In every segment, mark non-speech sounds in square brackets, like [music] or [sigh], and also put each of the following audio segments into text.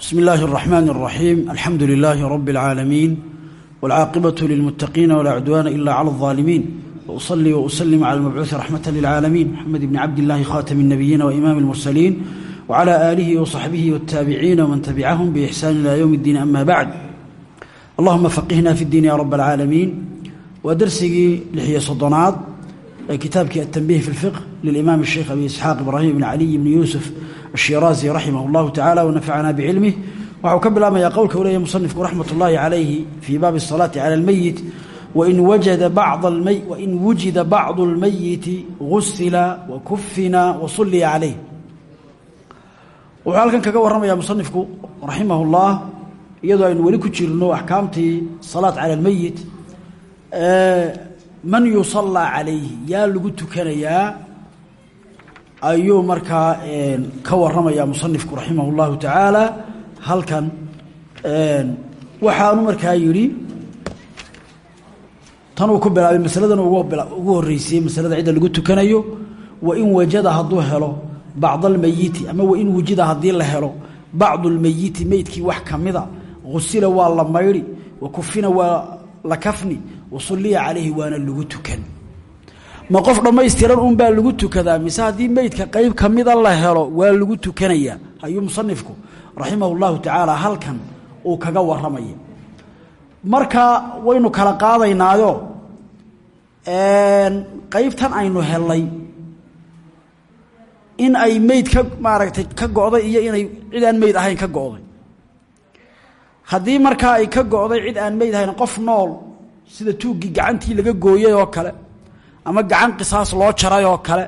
بسم الله الرحمن الرحيم الحمد لله رب العالمين والعاقبة للمتقين ولا عدوان إلا على الظالمين وأصلي وأسلم على المبعوث رحمة للعالمين محمد بن عبد الله خاتم النبيين وإمام المرسلين وعلى آله وصحبه والتابعين ومن تبعهم بإحسان إلى يوم الدين أما بعد اللهم فقهنا في الدين يا رب العالمين ودرسي لحية صدنات كتابك التنبيه في الفقه للإمام الشيخ أبي إسحاق إبراهيم بن علي بن يوسف الشيرازي رحمه الله تعالى ونفعنا بعلمه waxau ka bilaabmayaa qowlka u leeyahy musanifku raxmat ullaahi calayhi fii baabi الsalaati cala اlmeyit wain wajada bacd wain wujida bacdu اlmeyiti gusila wakufina wasulliya calayh wuxuu halkan kaga warramayaa musanifku raximah اllah iyadoo aynu weli ku jirno axkaamtii salaat cala اlmeyit man yusallaa calayhi yaa lagu tukanayaa ayuu markaa ka waramayaa musanifku raximah اllahu tacaala halkan waxaanu markaa yidhi tanuu ku bilaabay masaladan ugu horreysiyey masalada cidda lagu tukanayo wain wajada hadduu helo bacd almeyiti ama wain wujida haddii la helo bacdu lmeyiti meydkii wax kamida gusila waa la maydhi wa kufina waa la kafni wasulliya calayhi waana lagu tukan ma qof dhammaystiran unbaa lagu tukadaa mise haddii meydka qeyb kamida la helo waa lagu tukanayaa ayuu musanifku raximah اllahu tacaala halkan uu kaga waramaya marka waynu kala qaadaynaayo qeybtan aynu helnay in ay meyd ka maaragtay ka go'day iyo inay cid aan meyd ahayn ka go'day. Haddii markaa ay ka go'day cid aan meyd ahayn qof nool sida tuuggii gacantii laga gooyay oo kale ama gacan qisaas loo jaray oo kale.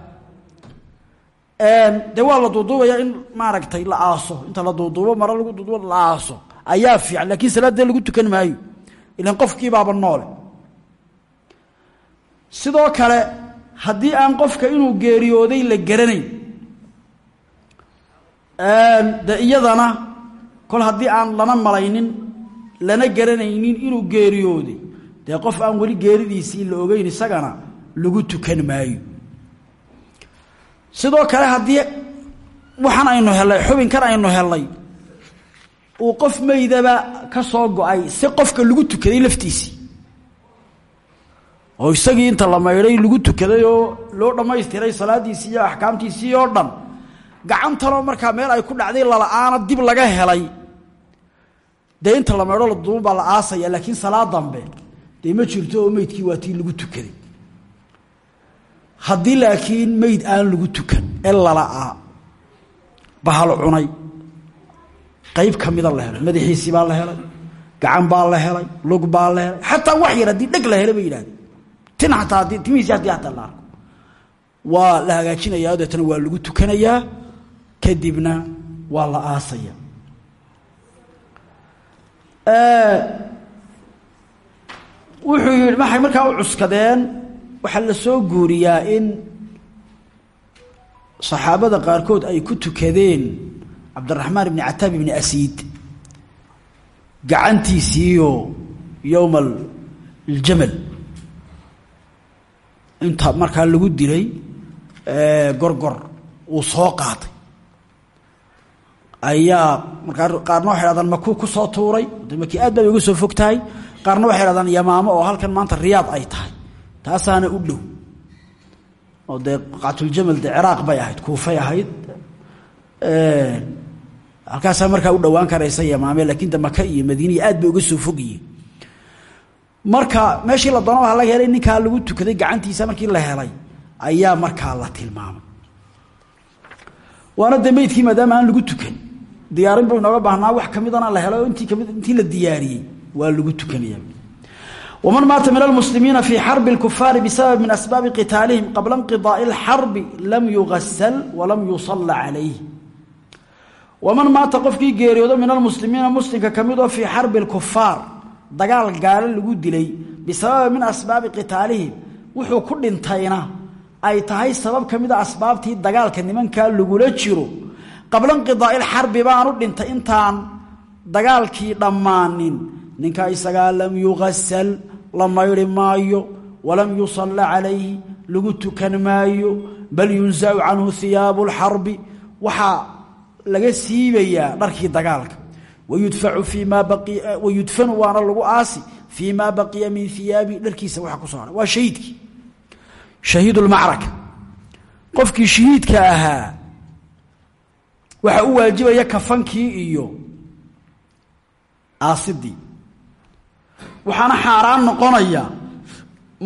Dee waa la duuduubaya in maaragtay la aaso. Inta la duuduubo maro lagu duuduubo la aaso. Ayaa fiican laakiin salaadee lagu tukan maayo. Ilan qofkii baaba noole sidoo kale haddii aan qofka inuu geeriyooday la garanayn de iyadana kol haddii aan lana malaynin lana garanaynin inuu geeriyooday dee qof aan weli geeridiisii la ogeyn isagana lagu tukan maayo. Sidoo kale haddii waxaan aynu helnay xubinkan aynu helnay uu qof meydaba ka soo go'ay si qofka lagu tukaday laftiisii oo isagii inta la maydhay lagu tukaday oo loo dhammaystiray salaadiisii iyo axkaamtiisii oo dhan gacantanoo markaa meel ay ku dhacday lala-aana dib laga helay. Dee inta la maydho la duuban baa la aasaya laakiin salaad dambe dee ma jirto oo meydkii waa tii lagu tukaday haddii laakiin meyd aan lagu tukan ee lala'aa bahal cunay qayb ka mida la helay madaxiisii baa la helay gacan baa la helay lug baa la helay xataa wax yar haddii dheg la helay bay yidhahdeen. Tin ataa haddii timihiisi haddii hataa la waa la hagaajinayaa deetana waa lagu tukanayaa kadibna waa la aasaya wuxuu yidhi maxay markaa u cuskadeen waxaa la soo guuriyaa in saxaabada qaarkood ay ku tukadeen cabdiraxmaan ibni cataab ibni asiid gacantiisiiyo yowma aljamal inta markaa lagu dilay gorgor uu soo qaatay. Ayaa markaa qaarna waxay hahdaan makuu ku soo tuuray? Maki aad bay uga soo fog tahay qaarna waxay hahdaan yamaamo oo halkan maanta riyaad ay tahay taasaana u dhow. oo dee qaatuljamal dee ciraaq bay ahayd kuufay ahayd. Halkaasaa markaa u dhowaan karaysa yamaame laakiin de maka iyo madiiniya aad bay uga soo fogyihiin marka meeshii la doona waa laga helay ninkaa lagu tukaday gacantiisa markii la helay ayaa markaa la tilmaamay. Waana de meydkii aan lagu tukan. Diyaarin buu inooga baahnaa wax kamidana la helo intii ka mid intii la diyaariyey waa lagu tukanaya wman maata min almuslimiina fii xarbi اlkufaari bisabab min asbaabi qitaalihim qabla inqiضaaءi اlxarbi lam yugasal walam yusala calayh waman maata qofkii geeriyoodo min almuslimiina muslimka ka midoo fii xarbi اlkufaar dagaal gaalo lagu dilay bisababi min asbaabi qitaalihim wuxuu ku dhintayna ay tahay sabab ka mida asbaabtii dagaalka nimankaa lagula jiro qabla inqiضaaءi اlxarbi baanu dhintay intaan dagaalkii dhammaanin ninka isagaa lam yugasal la mayri maayo walam yusalla calayhi lagu tukan maayo bal yunsacu canhu hiyaabu اlxarbi waxaa laga siibayaa dharkii dagaalka. Wayudfacu fii maa bai wayudfanu waana lagu aasi fii maa baqiya min hiyaabi dharkiisa waxa ku soo haray waa shahiidkii. Shahiid lmacraka qofkii shahiidka ahaa waxa u waajibaya kafankii iyo aasidii waxaana xaaraan noqonaya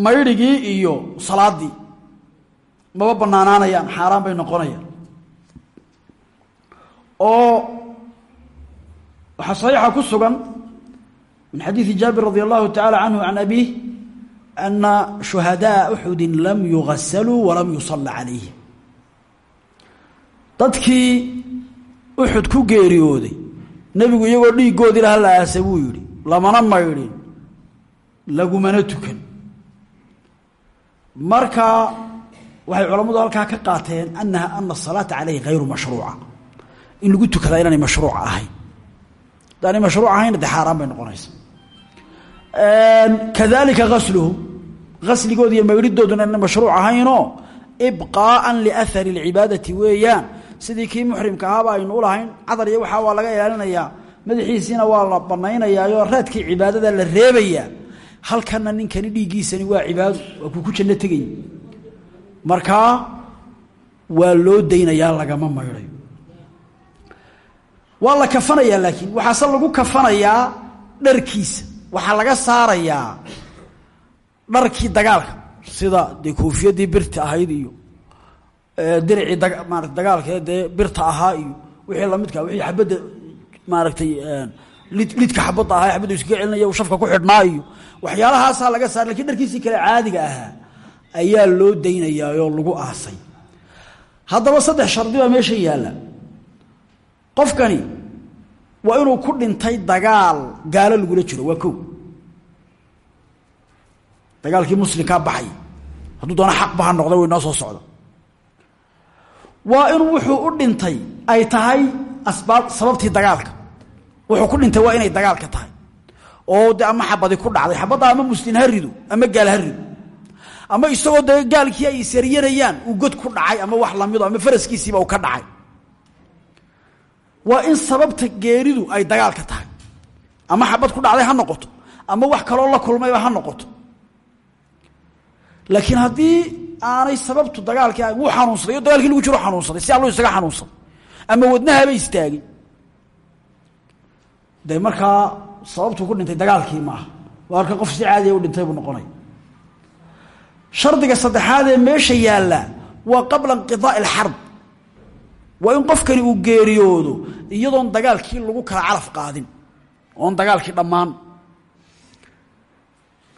maydhigii iyo salaadii. Maba banaanaanayaan xaaraan bay noqonayaan. Oo waxaa saxiixa ku sugan min xadiidi jaabir radi allahu taعala canhu can abih ana shuhadaءa uxudi lam yugasaluu walam yusala calayhim dadkii uxud ku geeriyooday nebigu iyagoo dhiiggoodii laha la aasa buu yidhi lamana maydhin lagumana tukan. Marka waxay culammadu halkaa ka qaateen anaha ana asalaata calayhi hayru mashruuca. In lagu tukadaa inaanay mashruuc ahayn. Hadaanay mashruuc ahaynna dee xaaraan bay noqonaysa kadalika gasluhum gasligooda iyo maydhidooduna inay mashruuc ahaynoo ibqaaan liahari اlcibaadati weeyaan. Sidii kii muxrimka ahaaba aynu ulahayn cadar iyo waxaa waa laga ilaalinayaa madaxiisiina waa la banaynayaayo raadkii cibaadada la reebayaa halkana ninkani dhiiggiisani waa cibaado waa kuu ku janno tegay markaa waa loo daynayaa lagama maydhayo waa la kafanayaa laakiin waxaase lagu kafanayaa dharkiisa. Waxaa laga saarayaa dharkii dagaalka sida dee koofiyadii birta ahayd iyo diricii da maarata dagaalka dee birta ahaa iyo wixii lamidka wixii xabadda maaragtay lidka xabadda ahaa xabadda iskaga celinaya shafka ku xidhnaa iyo waxyaalahaasaa laga saara laakiin dharkiisii kale caadiga ahaa ayaa loo daynayaayoo lagu aasay. Haddaba saddex shardi baa meesha yaalla. Qofkani waa inuu ku dhintay dagaal gaalo lagula jiro waa ko dagaalkii muslimkaa baxay. Hadduu doona xaqba ha noqda way noo soo socda waa inuu wuxuu u dhintay ay tahay asbaab sababtii dagaalka wuxuu ku dhintay waa inay dagaalka tahay. Oo de ama xabadi ku dhacday. Xabadda ama muslim ha ama gaal ha ama isagoo de gaalkii ay saryanayaan uu god ku dhacay ama wax lamido ama faraskiisiiba uu ka dhacay. Waa in sababta geeridu ay dagaalka tahay. Ama xabad ku dhacday ha noqoto ama wax kaloo la kulmayba ha noqoto. Laakiin haddii aanay sababtu dagaalkii wuu xanuunsaday dagaalkii lagu jiro xanuunsaday si allu isaga xanuunsaday ama wadnahaba istaagay de markaa sababtuu ku dhintay dagaalkii maaha. Waa arka qof si caadiya u dhintay buu noqonaya shardiga saddexaad ee meesha yaalla waa qabla inqidaai alxarb waa in qofkani uu geeriyoodo iyadoon dagaalkii lagu kala calaf qaadin oon dagaalkii dhammaan.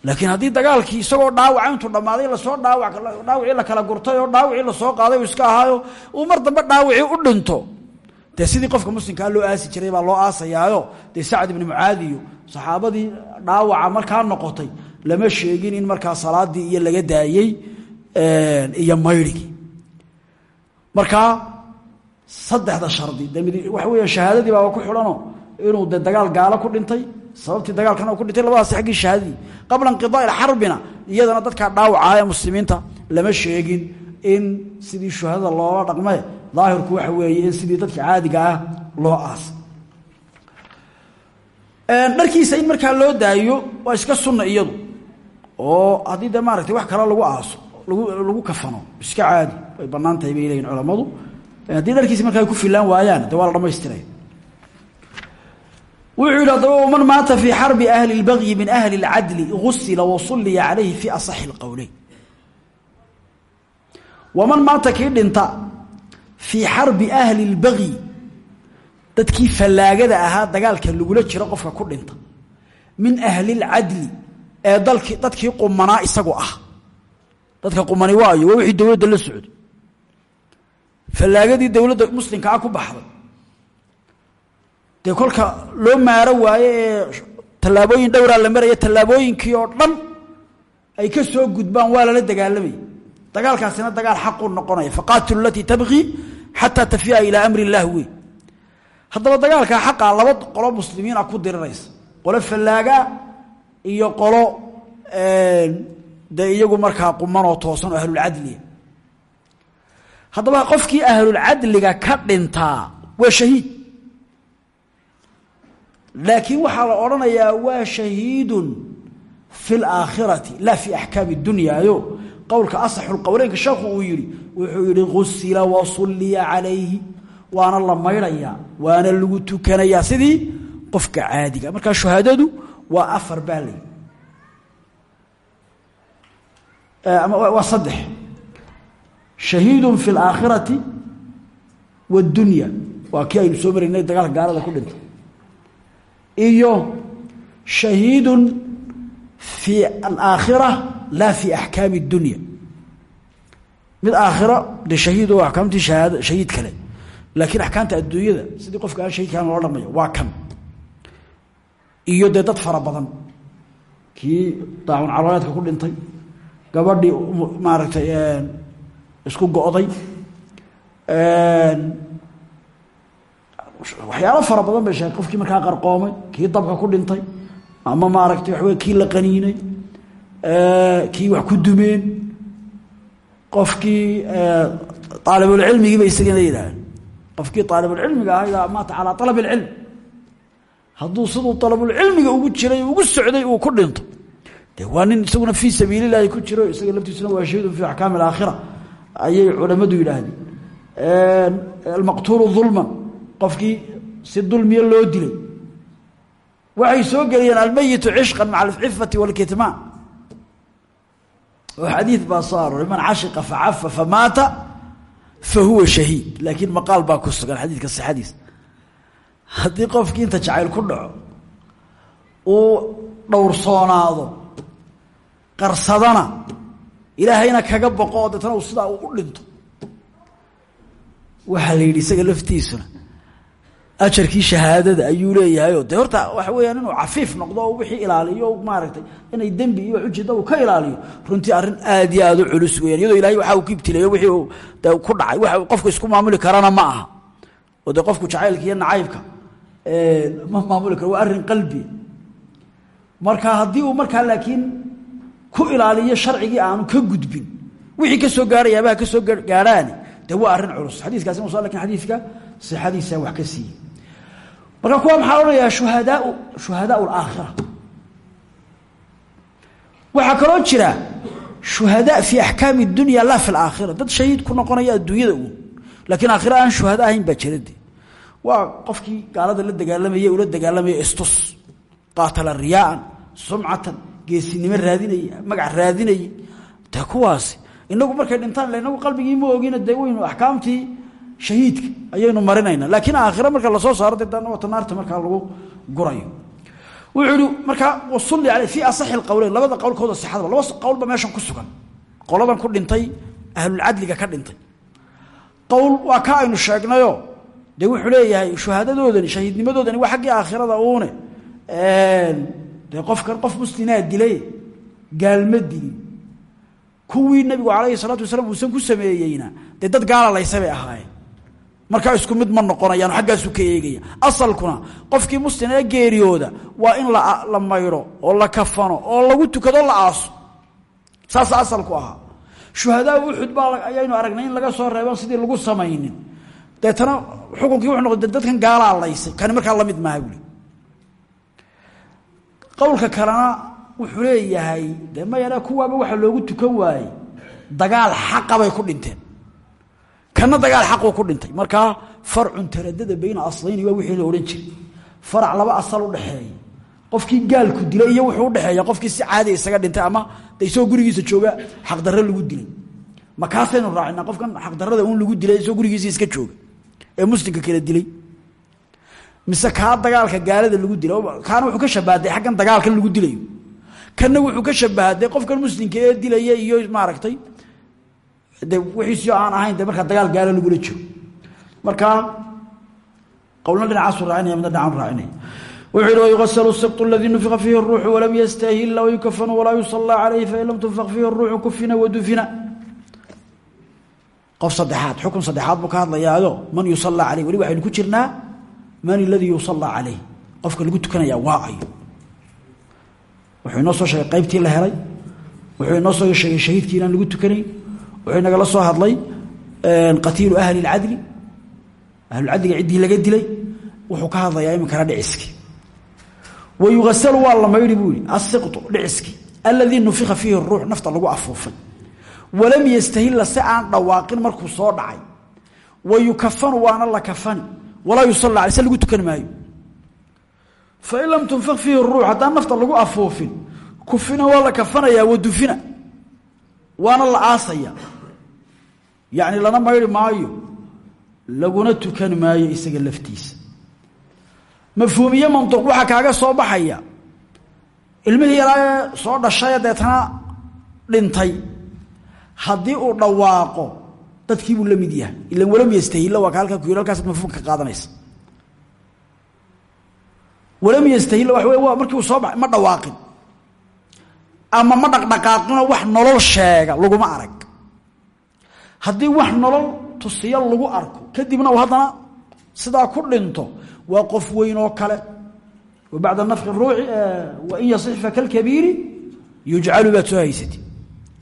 Laakiin haddii dagaalkii isagoo dhaawaca intuu dhammaaday la soo dhaawa dhaawacii la kala gurtay oo dhaawacii la soo qaaday uu iska ahaayo uu mar dambe dhaawacii u dhinto dee sidii qofka muslimkaa loo aasi jiray baa loo aasayaayo. Dee sacd ibni mucaadi iyo dhaawaca markaa noqotay lama sheegin in markaa salaadii iyo laga daayey iyo maydhigii markaa saddexda shardi de waxa weya shahaadadii baaba ku xidhanoo inuu de dagaal gaalo ku dhintay. Sababtii dagaalkana ku dhintay labadaas aggii shahaadadii. Qabla inqidaai xarbina iyadana dadkaa dhaawaca ee muslimiinta lama sheegin in sidii shuhadada loola dhaqme daahirku waxa weeye in sidii dadka caadiga ah loo aasay dharkiisa in markaa loo daayo waa iska sunna iyadu oo haddii de maaragtay wax kale lagu aaso lagu lagu kafano iska caadi way bannaan tahay bay leeyihin culammadu haddii dharkiisi markaa ay ku filaan waayaan de waa la dhamaystiraya wuxuu yidhi haddaba waman maata fii xarbi ahli اlbagyi min ahli اlcadli gusila wasulliya calayhi fi asaxi اlqowleyn waman maata kii dhinta fii xarbi ahli اlbagyi dadkii fallaagada ahaa dagaalka lagula jiro qofka ku dhinta min ahli اlcadli ee dalki dadkii qumanaa isagu ah. Dadka qumani waayo waa wixii dowladda la socday fallaagadii dowladda muslimkaa ku baxday. Dee kolka loo maaro waaye ee tallaabooyin dhowraa la maraya tallaabooyinkii oo dhan ay ka soo gudbaan waa lala dagaalamaya dagaalkaasina dagaal xaqu noqonaya. Faqaatilu alatii tabqii xataa tafiya ilaa amri illaah wey. Haddaba dagaalkaa xaqaa laba qolo muslimiina ku diriraysa. Qolo fallaagaa iyo qolo dee iyagu markaa qumanoo toosan oo ahlulcadliga haddaba qofkii ahlulcadliga ka dhintaa waa shahiid. Laakiin waxaa la odhanayaa waa shahiidun fi laakhirati laa fi axkaami dunyaayo qowlka asaxu lqowleynka sheekhu uu yihi wuxuu yihi gusila wasulliya calayhi. Waana la maydhayaa waana lagu tukanayaa sidii qofka caadiga markaa shuhaadadu waa afar baa lay waa saddex. Shahiidun fi alaakhirati waaddunya waa kii aynu soo maraynay dagaalka gaalada ku dhintay iyo shahiidun fi alaakhira laa fi axkaami اdunya mid aakhira de shahiid oo axkaamtii shahaad shahiid kale. Laakiin axkaamta adduunyada sidii qofka aan shahiidkaan loo dhamayo waa kan iyo dee dad fara badan. Kii daacun calooleedka ku dhintay gabadhii maaragtay isku go'day waxyaalo fara badan bay sheegay qofkii markaa qarqoomay kii dabka ku dhintay ama maaragtay waxawe kii la qaniinay kii wax ku dumeen? Qofkii aalibulcilmigiiba isagana yidhaaheen qofkii aalibulcilmiga ahaa ida maata calaa alab اlcilm hadduu siduu alabulcilmiga ugu jiray ugu socday uu ku dhinto. De isaguna fii sabiil illaahi ku jiro isaga laftiisuna waa shahiidun fi axkaami alaakhira. Ayay culammadu yidhaahdeen. Almaqtuulu ulman qofkii si dulmiya loo dilay. Waxay soo geliyeen almeyitu cishqan maca alcifati walkitmaan oo xadiid baa soo arooray man cashiqa facafa famaata fahuwa shahiid. Laakiin maqaal baa ku sugan xadiidka sixadiisa haddii qofkii inta jacayl ku dhaco uu dhowrsoonaado qarsadana ilaahayna kaga boqo oo deetana sidaa uu u dhinto. Waxaa la yidhi isaga laftiisuna ajarkii shahaadada ayuu leeyahayoo de horta waxa weeyaan inuu cafiif noqdo oo wixii ilaaliyo maaragtay inay dembi iyo ujeedda uu ka ilaaliyo runtii arrin aad iyo aad u culus weyan iyadoo ilahay waxa uu ibtileeyo wixii uu ku dhacay waxa qofku isku maamuli karana ma aha. Oo de qofku jacaylka iyo nacaybka ma maamuli karo waa arrin qalbi. Marka haddii uu markaa laakiin ku ilaaliyo sharcigii aanu ka gudbin wixii ka soo ka soo gaadhaani de waa arrin culus. Xadiiskaasi musa laakiin xadiidka sixadiisa wax ka siiyey marka kuwa maxaa odhanayaa? Shuhadaa shuhadaa alaakhira. Waxaa kaloo jira shuhadaa fi axkaami dunya laa fi alaakhira dad shahiid ku noqonaya adduunyada uun laakiin aakhira aan shuhada ahayn baa jirade waa qofkii gaalada la dagaalamaya ula dagaalamaya istus qaatala riyaaan sumcatan geesinimo raadinaya magac raadinaya de kuwaasi inagu markay dhintaan inagu qalbigii ma ogina de waynu axkaamtii shahiidka ayaynu marinayna laakiin aakhira marka la soo saaro de wata naarta markaa lagu gurayo. Wuxuu ihi wasulli aley fii asaxi lqowleyn labada qowlkooda sixadaba laba qowlba meeshan ku sugan. Qoladan ku dhintay ahlulcadliga ka dhintay. Qowl waa ka aynu sheegnayo. Dee wuxuu leeyahay shuhaadadoodani shahiidnimadoodani waa xaggii aakhirada uune. Dee qofkan qof muslimaa dilay gaalma kuwii nabigu calayhi salaatu wasalaam uusan ku sameeyeyna dad gaala laysa bay ahaayeen markaa isku mid ma noqonayaan xaggaasu ka eegaya. Asalkuna qofkii muslim ee geeriyooda waa in la maydho oo la kafano oo lagu tukado la aaso. Saasa asalku ahaa. Shuhadaa uxud baa ayaynu aragnay in laga soo reebo sidii lagu samaynin. Deetana xukunkii wuxuu noqday dadkan gaalaa laysay. Kani markaa la mid maaha buuli qowlka kalena wuxuu leeyahay de mayana kuwaaba waxa loogu tukan waayey dagaal xaqabay ku dhinteen kana dagaal xaquu ku dhintay. Markaa farcun taradada bayna aslayni waa wixii la odhan jiray. Farac laba asal u dhexeeya. Qofkii gaalku dilay iyo wuxuu udhexeeya qofkii si caadi isaga dhintay ama de gurigiisa jooga xaqdarro lagu dilay. Makaasaynu raacina? Qofkan xaqdarrada un lagu dilay isagoo gurigiisa iska jooga. Ee muslimka kala dilay. Mise kaa dagaalka gaalada lagu dila kaana wuxuu ka shabahaday xaggan dagaalkan lagu dilayo. Kanna wuxuu ka shabahaday qofkan muslimka ee dilaya iyo maaragtay de wiiisio aan ahayn de markaa dagaal gaalo lagula jiro. Markaa qowlna dhinacaasu raacinaya midna dhinacan raacinaya wuxuu yihi wayugasalu sibtu aladii nufika fiihi اruuxu walam yastahila wayukafanu walaa yusala calayhi fain lam tunfaq fiihi اruuxu kufina wadufina qof saddexaad xukun saddexaad buu ka hadlayaayo man yusala caleyh weli waxaynu ku jirnaa man aladii yusala caleyh qofka lagu tukanaya waa ayo wuxuu inoo soo sheegay qaybtii la helay wuxuu inoo soo sheegay shahiidkii inaan lagu tukanayn wuxuu inagala soo hadlay qatiilu ahli اlcadli ahlulcadliga ciddii laga dilay wuxuu ka hadlayaa iminkana dhiciski. Wayugasalu waa la maydhi buu asiqtu dhiciskii aladii nufika fiihi ruux nafta lagu afuufay. Walam yastahila si aan dhawaaqin markuu soo dhacay. Wayukafanu waana la kafani. Walaa yusala alay se lagu tukan maayo. Fain lam tunfaq fiihi ruux haddaan nafta lagu afuufin kufina waa la wadufina waana la aasaya yacni lana maydhi maayo laguna tukan maayo isaga laftiisa. Mafhuumiye manduuq waxaa kaaga soo baxaya. Ilmihii yaraa soo dhashay deetana dhintay. Haddii uu dhawaaqo dadkiibuu la mid yahay. Ilan walam yastahilla waa ka halkaa ku yidhi halkaasad mafhuumka ka qaadanaysa. Walam yastahilla waxa wey waa markii uu soo baxay ma dhawaaqin. Ama ma dhaqdhaqaaqino wax nolol sheega laguma arag haddii wax nolol tusiyo lagu arko kadibna haddana sidaa ku dhinto waa qof weyn oo kale. Bacda nafki ruuxi wain yasix fakalkabiiri yujcalu baad soo haysati.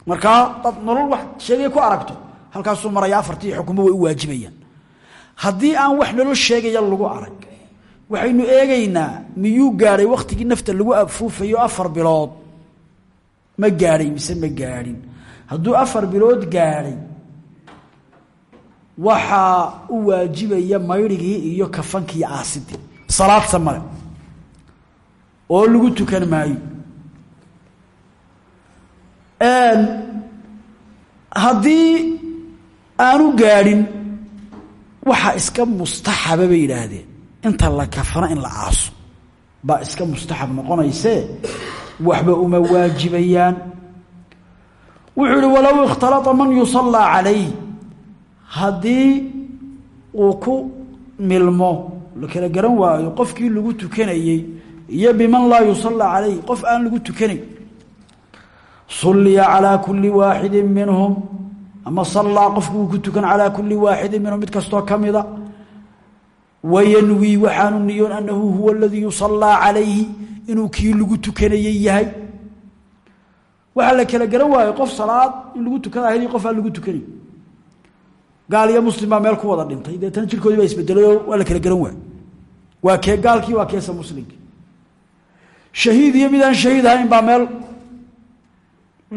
Markaa dad nolol wax sheegaya ku aragto halkaasuu maraya afartii xukumo way waajibayaan. Haddii aan wax nolol sheegaya lagu arag waxaynu eegaynaa miyuu gaadhay wakhtigii nafta lagu afuufayo afar bilood? Ma gaadhay mise ma gaadhin? Hadduu afar bilood gaadhay waxaa u waajibaya maydrhigii iyo kafankii aasidii salaadsa male. Oo lagu tukan maayo. Haddii aanu gaadhin waxaa iska mustaxaba bay yidhaahdeen. Inta la kafano in la aaso. Baa iska mustaxab noqonaysee waxba uma waajibayaan. Wuxuu ihi walow ikhtalaa man yusallaa calayh haddii uu ku milmo la kala garan waayo qofkii lagu tukanayey iyo biman laa yusallaa calayh qof aan lagu tukanayn. Sulliya calaa kulli waaxidin minhum ama sallaa qofku uu ku tukan calaa kulli waaxidin minhum mid kastoo ka mida wayanwii waxaanu niyoon annahu huwa aladii yusallaa calayhi inuu kii lagu tukanayey yahay. Waxaa la kala garan waayo qof salaad in lagu tukada ahayd iyo qof aan lagu tukanay gaal iyo muslim baa meel ku wada dhintay. Deetana jirkoodii baa isbedelayoo waa la kala garan waayo waa kee gaalkii waa keesa muslimkii shahiid iyo midaan shahiid ahayn baa meel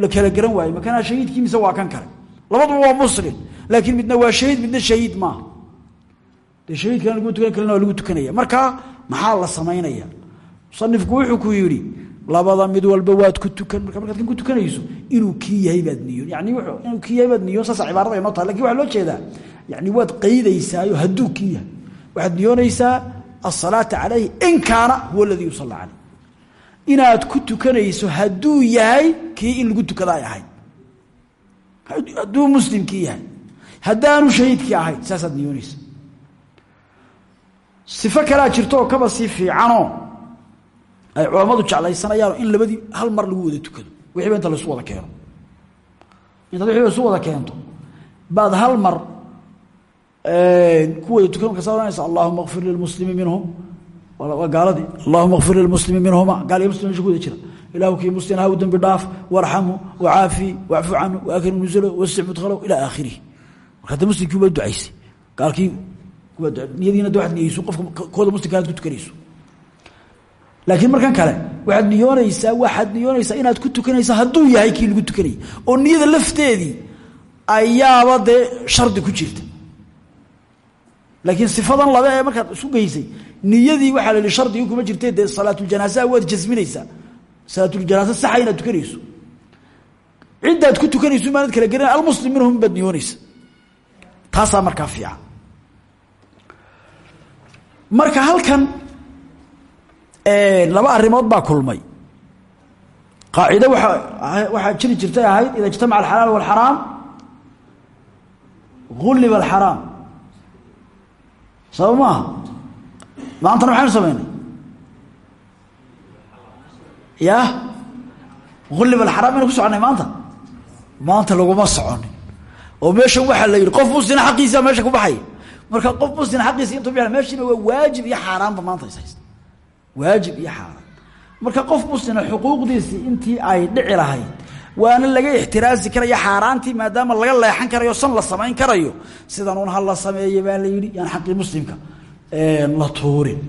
la kala garan waayo makanaa shahiidkii mise waa kan kale? Labaduba waa muslim laakiin midna waa shahiid midna shahiid maaha dee shahiidkan lagu tukan waa lagu tukanaya. Markaa maxaa la samaynaya musanifku wuxuu ku yidhi labada mid walba waad ku tukan. Marka markaad ku tukanayso inuu kii yahay baad niyoon yani inuu kii yahay baad niyoon saasa cibaarada inoo tahay. Lakin waxaa loo jeedaa yani waad qaydaysaayo hadduu kii yahay. Waxaad niyoonaysaa asalaata calayhi in kaana huwa aladii yusalla caleyh inaad ku tukanayso hadduu yahay kii in lagu tukada ay ahayd. Hadduu muslimkii yahay. Haddaanu shahiidkii ahayn saasaad niyoonaysa sifo kalea jirto kaba sii fiicanoo ay culammadu jeclaysanayaano in labadii hal mar lagu wada tukado. Wixiiba inta laisu wada keeno. Intaad wixiiba isu wada keento. Baad hal mar ku wada tukan markaasa ohanaysa allahuma kfir lilmuslimi minhum. Waa gaaladii. Allahuma kfir lilmuslimi minhuma. Gaal iyo muslim meesha ku wada jira. Ilahu kii muslim ha u dembi dhaaf warxamhu wacaafi wacfu canhu waakrim nuslo wasic mudkhalow ilaa aakhirihi marka hadda muslimkii ubaa ducaysay gaalkii niyadiina de waad qofka kooda muslimka ku tukanayso laakiin markan kale waxaad niyoonaysaa waxaad niyoonaysaa inaad ku tukanaysa hadduu yahay kii lagu tukanayay. Oo niyada lafteedii ayaaba dee shardi ku jirta. Laakiin sifadan labe ee markaad isu geysay niyadii waxaa la yihi shardigii kuma jirte dee salaatuljanaasaha waad jasminaysaa. Salaatuljanaaza saxa inaad tukanayso. Ciddaad ku tukanayso maanad kala gerin almuslim minhum baad niyoonaysa. Taasaa markaa fiican. Marka halkan laba arrimood baa kulmay. Qaacide waa waxaa jiri jirtay ahayd ida ijtamaca alxalaal walxaraam gulliba alxaraam sabab maaha maantana maxaynu samaynay ya? Gulliba alxaraam aynu ku soconay maanta? Maanta laguma soconin oo meeshan waxaa la yidhi qof muslina xaqiisa meesha ku baxaya marka qof muslin xaqiisa intuu bixi meeshiina waa waajib iyo xaaraanba maanta is haysta waajib iyo xaaraan marka qof muslina xuquuqdiisii intii ay dhici lahayd waana laga ixtiraasi karaya xaaraantii maadaama laga leexan karayo san la samayn karayo sidan un ha la sameeye baa la yidhi yaan xaqii muslimka la tuurin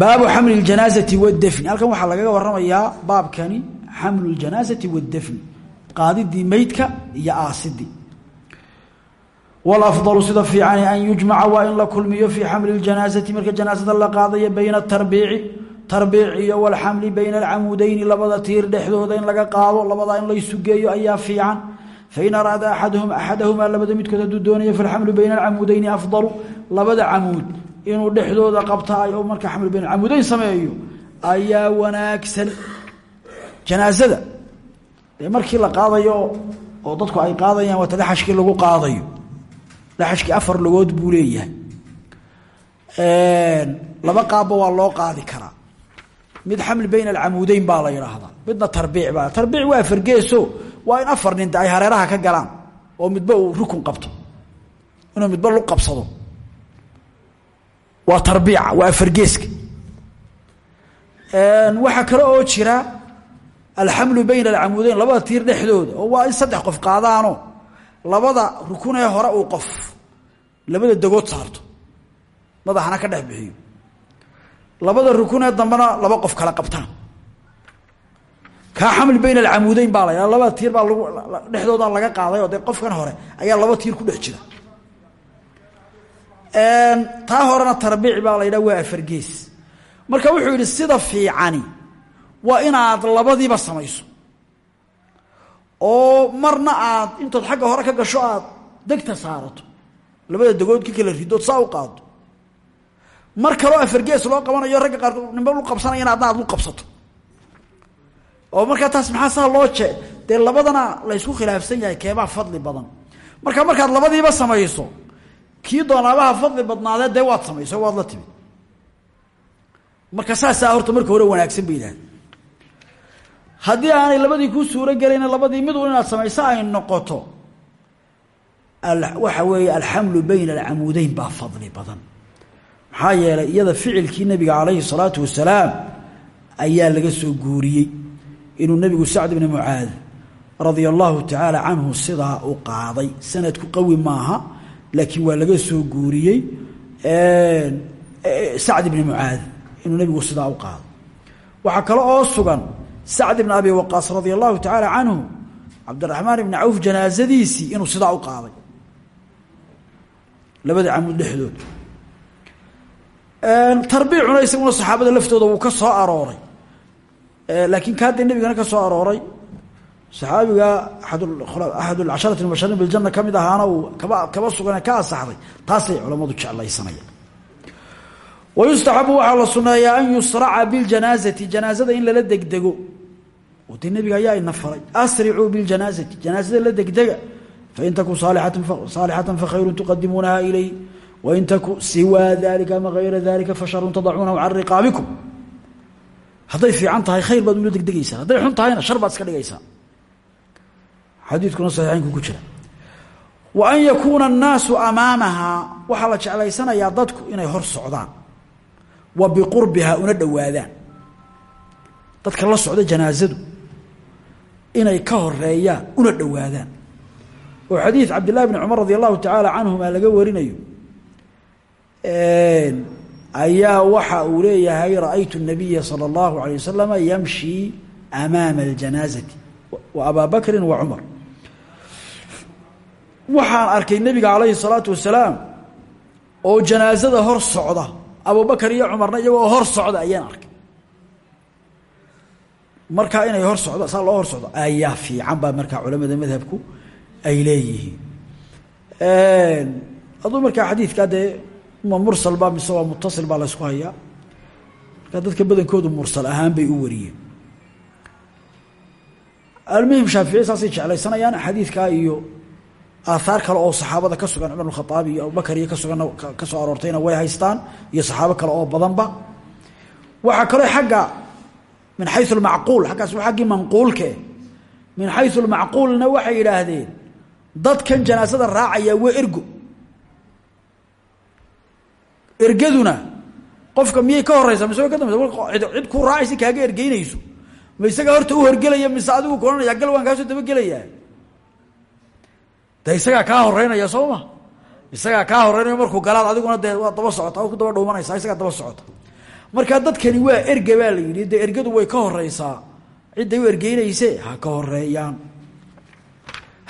baabu xamli اljanaazati wاdafni halkan waxaa lagaga waramayaa baabkani xamlu اljanaazati wاdafni qaadidii meydka iyo aasidii wlafdalu sida fiicani an yujmaca waa in la kulmiyo fii xamli ljanaasati marka janaasada la qaadayo bayna tarbiici tarbiic iyo walxamli bayna alcamuudeyni labada tiir dhexdooda in laga qaado labadaa in laysu geeyo ayaa fiican fain araada axaduhum axadahumaa labada midkood hadduu doonayo falxamlu bayna alcamuudeyni afdalu labada camuud inuu dhexdooda qabta ay marka xamlu bayna alcamuudeyn sameeyo ayaa wanaagsan janaasada markii la qaadayo oo dadku ay qaadayaan waa lagu qaadayo dhaxashkii afar logood buu leeyahay. Laba qaabba waa loo qaadi karaa. Mid xamli bayna alcamuudeyn baa la yidhaahdaa midna tarbiic baa. Tarbiic waa fargeeso waa in afar ninta ay hareeraha ka galaan oo midba uu rukun qabto inuu midba lu qabsado. Waa tarbiica waa afargeeska waxaa kale oo jira alxamlu bayna alcamuudeyn labada tiir dhexdooda oo waa in saddex qof qaadaano labada rukunee hore uu qof labada dagood saarto. Madaxana ka dhex bixiyo. Labada rukunee dambena laba qof kala qabtaan. Kaa xamli bayna alcamuudeyn baa la labada tiir baa lagu dhexdooda laga qaaday oo dee qofkan hore ayaa laba tiir ku dhex jira. Taa horena tarbiic baa la waa afargees. Marka wuxuu yidhi sida fiicani waa inaad labadiiba samayso oo marna aad intood xagga hore ka gasho aad degta saarato. Labada degood ka kala ridood saa u qaado. Mar kaloo afargees loo qabanayo ragga qaarkood nimba lu qabsanayana adna aad lu qabsato. Oo markaa taas maxaa saa loo je dee labadana laysku khilaafsan yahay keebaa fadli badan. Marka markaad labadiiba samayso kii doonaabaha fadli badnaadee dee waad samayso waad la timid. Marka saasaa horta marka hore wanaagsan bay yidhahdeen haddii aanay labadii kuu suuro gelayna labadii midu inaad samayso ay noqoto. Waxa weeye alxamlu bayna alcamuudeyn baa fadli badan. Maxaa yeelay iyada ficilkii nabiga calayhi salaatu wasalaam ayaa laga soo guuriyey inuu nebigu sacd bni mucaad radia allahu tacaala canhu sidaa u qaaday. Sanadku qawi maaha laakiin waa laga soo guuriyey sacd bni mucaad inuu nebigu sidaa u qaaday. Waxaa kale oo sugan sacd bn abi waqaas radia allahu tacaala canhu cabdiraxmaan ibni cawf janaasadiisii inuu sidaa u qaaday labada camuud dhexdood tarbiicuna isaguna saxaabada laftooda wuu ka soo arooray laakiin ka haddee nebigana ka soo arooray saxaabiga axad casharati mubashariin biljana ka mid ahaana uu kaba kaba sugan ka asaxday taasay culammadu jeclaysanayaan wayustaxabu waxaa la suneeyaa an yusraca biljanaazati janaazada in lala dee nebiga ayaa ina faray asricuu biljanaazati janaazada la degdega fain takun saalixatan fakhayrun tuqadimuunaha ilay wain taku siwaa dalika ama hayra dalika fasharun tadacuunahu can riqaabikum. Hadday fiican tahay khayr baad ula degdegaysaa hadday xun tahayna shar baad iska dhigaysaa. Xadiidkuna saxiixaynku ku jira. Wa an yakuuna annaasu amaamahaa waxaa la jeclaysanayaa dadku inay hor socdaan wa biqurbihaa una dhowaadaan. Dadka la socda janaasadu inay ka horeeyaan una dhowaadaan oo xadiid cabdillahi bni cumar radi allahu tacaala canhuma laga warinayo ayaa waxa uu leeyahay ra'aytu الnabiya salى اllahu عalيه wasalama yamshi amaama اljanaazati wa abaa bakri wa cumar waxaan arkay nebiga calayhi الsalaatu wasalaam oo janaazada hor socda abubakar iyo cumarna iyagoo hor socda ayaan arkay markaa inay hor socdo saa loo hor socdo ayaa fiican baa markaa culamada madhabku ay leeyihiin. Aduu markaa xadiidkaa dee ma mursal baa mise waa mutasil baa laysku hayaa? Markaa dadka badankoodu mursal ahaan bay u wariyeen. Almuhim shaafici saasay jeclaysanayaan xadiidkaa iyo aathaar kale oo saxaabada ka sugan cumar bnkhaaab iyo abubakar iyo ka suganna ka soo aroortayna way haystaan iyo saxaabo kale oo badanba. Waxaa kaloo xagga min xayu lmacquul xaggaas waa xaggii manquulkae min xayu lmacquulna waxay yidhaahdeen dadkan janaasada raacaya waa ergo. Ergaduna qofka miyay ka horeysa mise way ka dambeysa cid ku raacaysa kaaga ergeynayso ma isaga horta u horgelaya mise adigu koranaya gal waan kaasoo dabagelayaa? De isagaa kaa horeynaya soo ma? Isagaa kaa horeynayo markuu galaad adiguna dee waa daba socota ku daba dhuumanaysaa isagaa daba socota markaa dadkani waa erga baa la yidhi ergadu way ka horeysaa cidday u ergeynayse ha ka horeeyaan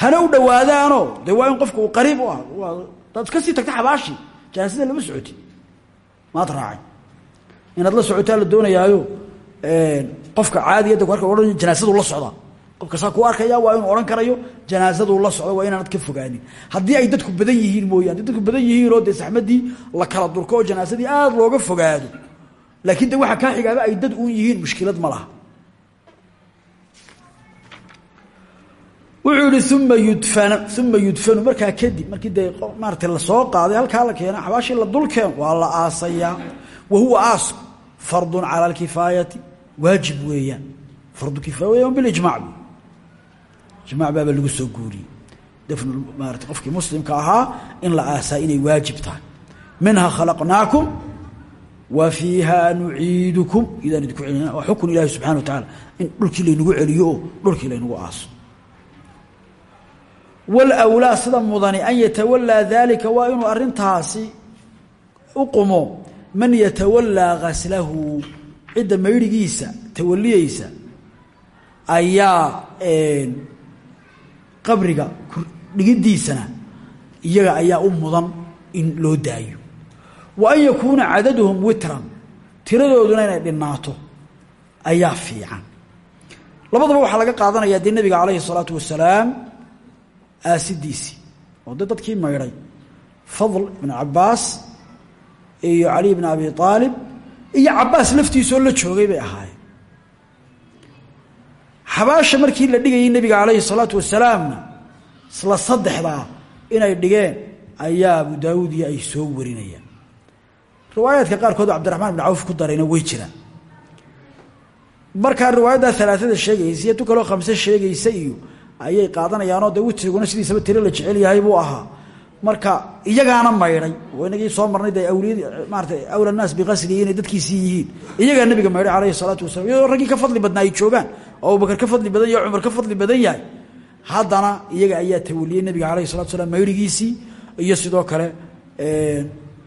hana u dhowaadaanoo dee qariib u ah daad ka sii tagta xabaashii janaasada lama socoti. Maad raacay. Inaad la socotaa la doonayaayo qofka caadiyadda arka odhan janaasadu la socdaa. Qofka saa ku arkaya waa inuu odhan karayo janaasadu la socdo waa inaanad ka fogaanin. Haddii ay dadku badan yihiin haddii dadku badan yihiinoo dee saxmadii la kala durko oo janaasadii looga fogaado laakiin de waxa kaa xigaaba ay dad uun yihiin mushkilad ma laha. Wuxuu yihi yudfana uma yudfanu. Markaa kadib markii dee maarata la soo qaaday halkaa la keena xabaashii la dul waa la aasayaa wa huwa aasku fardun cala alkifaayati waajib weeyaan. Fardu kifaaya weyan bilijmac ijmac baaba lagu soo guuriyey. Dafnu maarata qofkii muslimka ahaa in la aasaa inay waajib tahay. Minha khalaqnaakum wa fiiha nuciidukum idaan idinku celina waa xukun ilaahi subxana wa tacaala in dhulkii laynagu celiyo oo dhulkii laynagu aaso wlwlaa sida mudani an yatawalaa daalika waa inuu arintaasi u qumo man yatawalaa gaslahu cidda maydhigiisa tawaliyeysa ayaa qabriga dhigidiisana iyaga ayaa u mudan in loo daayo wa an yakuuna cadaduhum witran. Tiradooduna inay dhinaato ayaa fiican. Labadaba waxaa laga qaadanayaa dee nabiga calayhi الsalaatu wasalaam aasidiisii oo de dadkii maydhay. Fadl ibn cabaas iyo cali bn abi aalib iyo cabaas laftiisoo la joogay bay ahaayeen. Xabaasha markii la dhigayay nebiga calayhi salaatu wasalaamna isla saddexdaa inay dhigeen ayaa abu daawuud iyo ay soo warinayaan riwaayaadka qaarkood cabdiraxmaan ibn cawf ku darayna way jiraan. Markaa riwaayaddaa alaaada sheegaysa iyo tu kaloo khamse sheegaysa iyo ayay qaadanayaanoo dee witriguna sidiisaba tiro la jecel yahay buu ahaa. Marka iyagaana maydhay oo inagii soo marnay dee awliyad maarata awla naas biqaslihi inay dadkiisii yihiin. Iyagaa nabiga maydhay calayhi salaatu wasalam iyadoo raggii ka fadli badnaa ay joogaan oo abubakar ka fadli badan yahay cumar ka fadli badan yahay. Haddana iyaga ayaa tawaliyey nabiga calayhi salatu wasalaam maydhigiisii iyo sidoo kale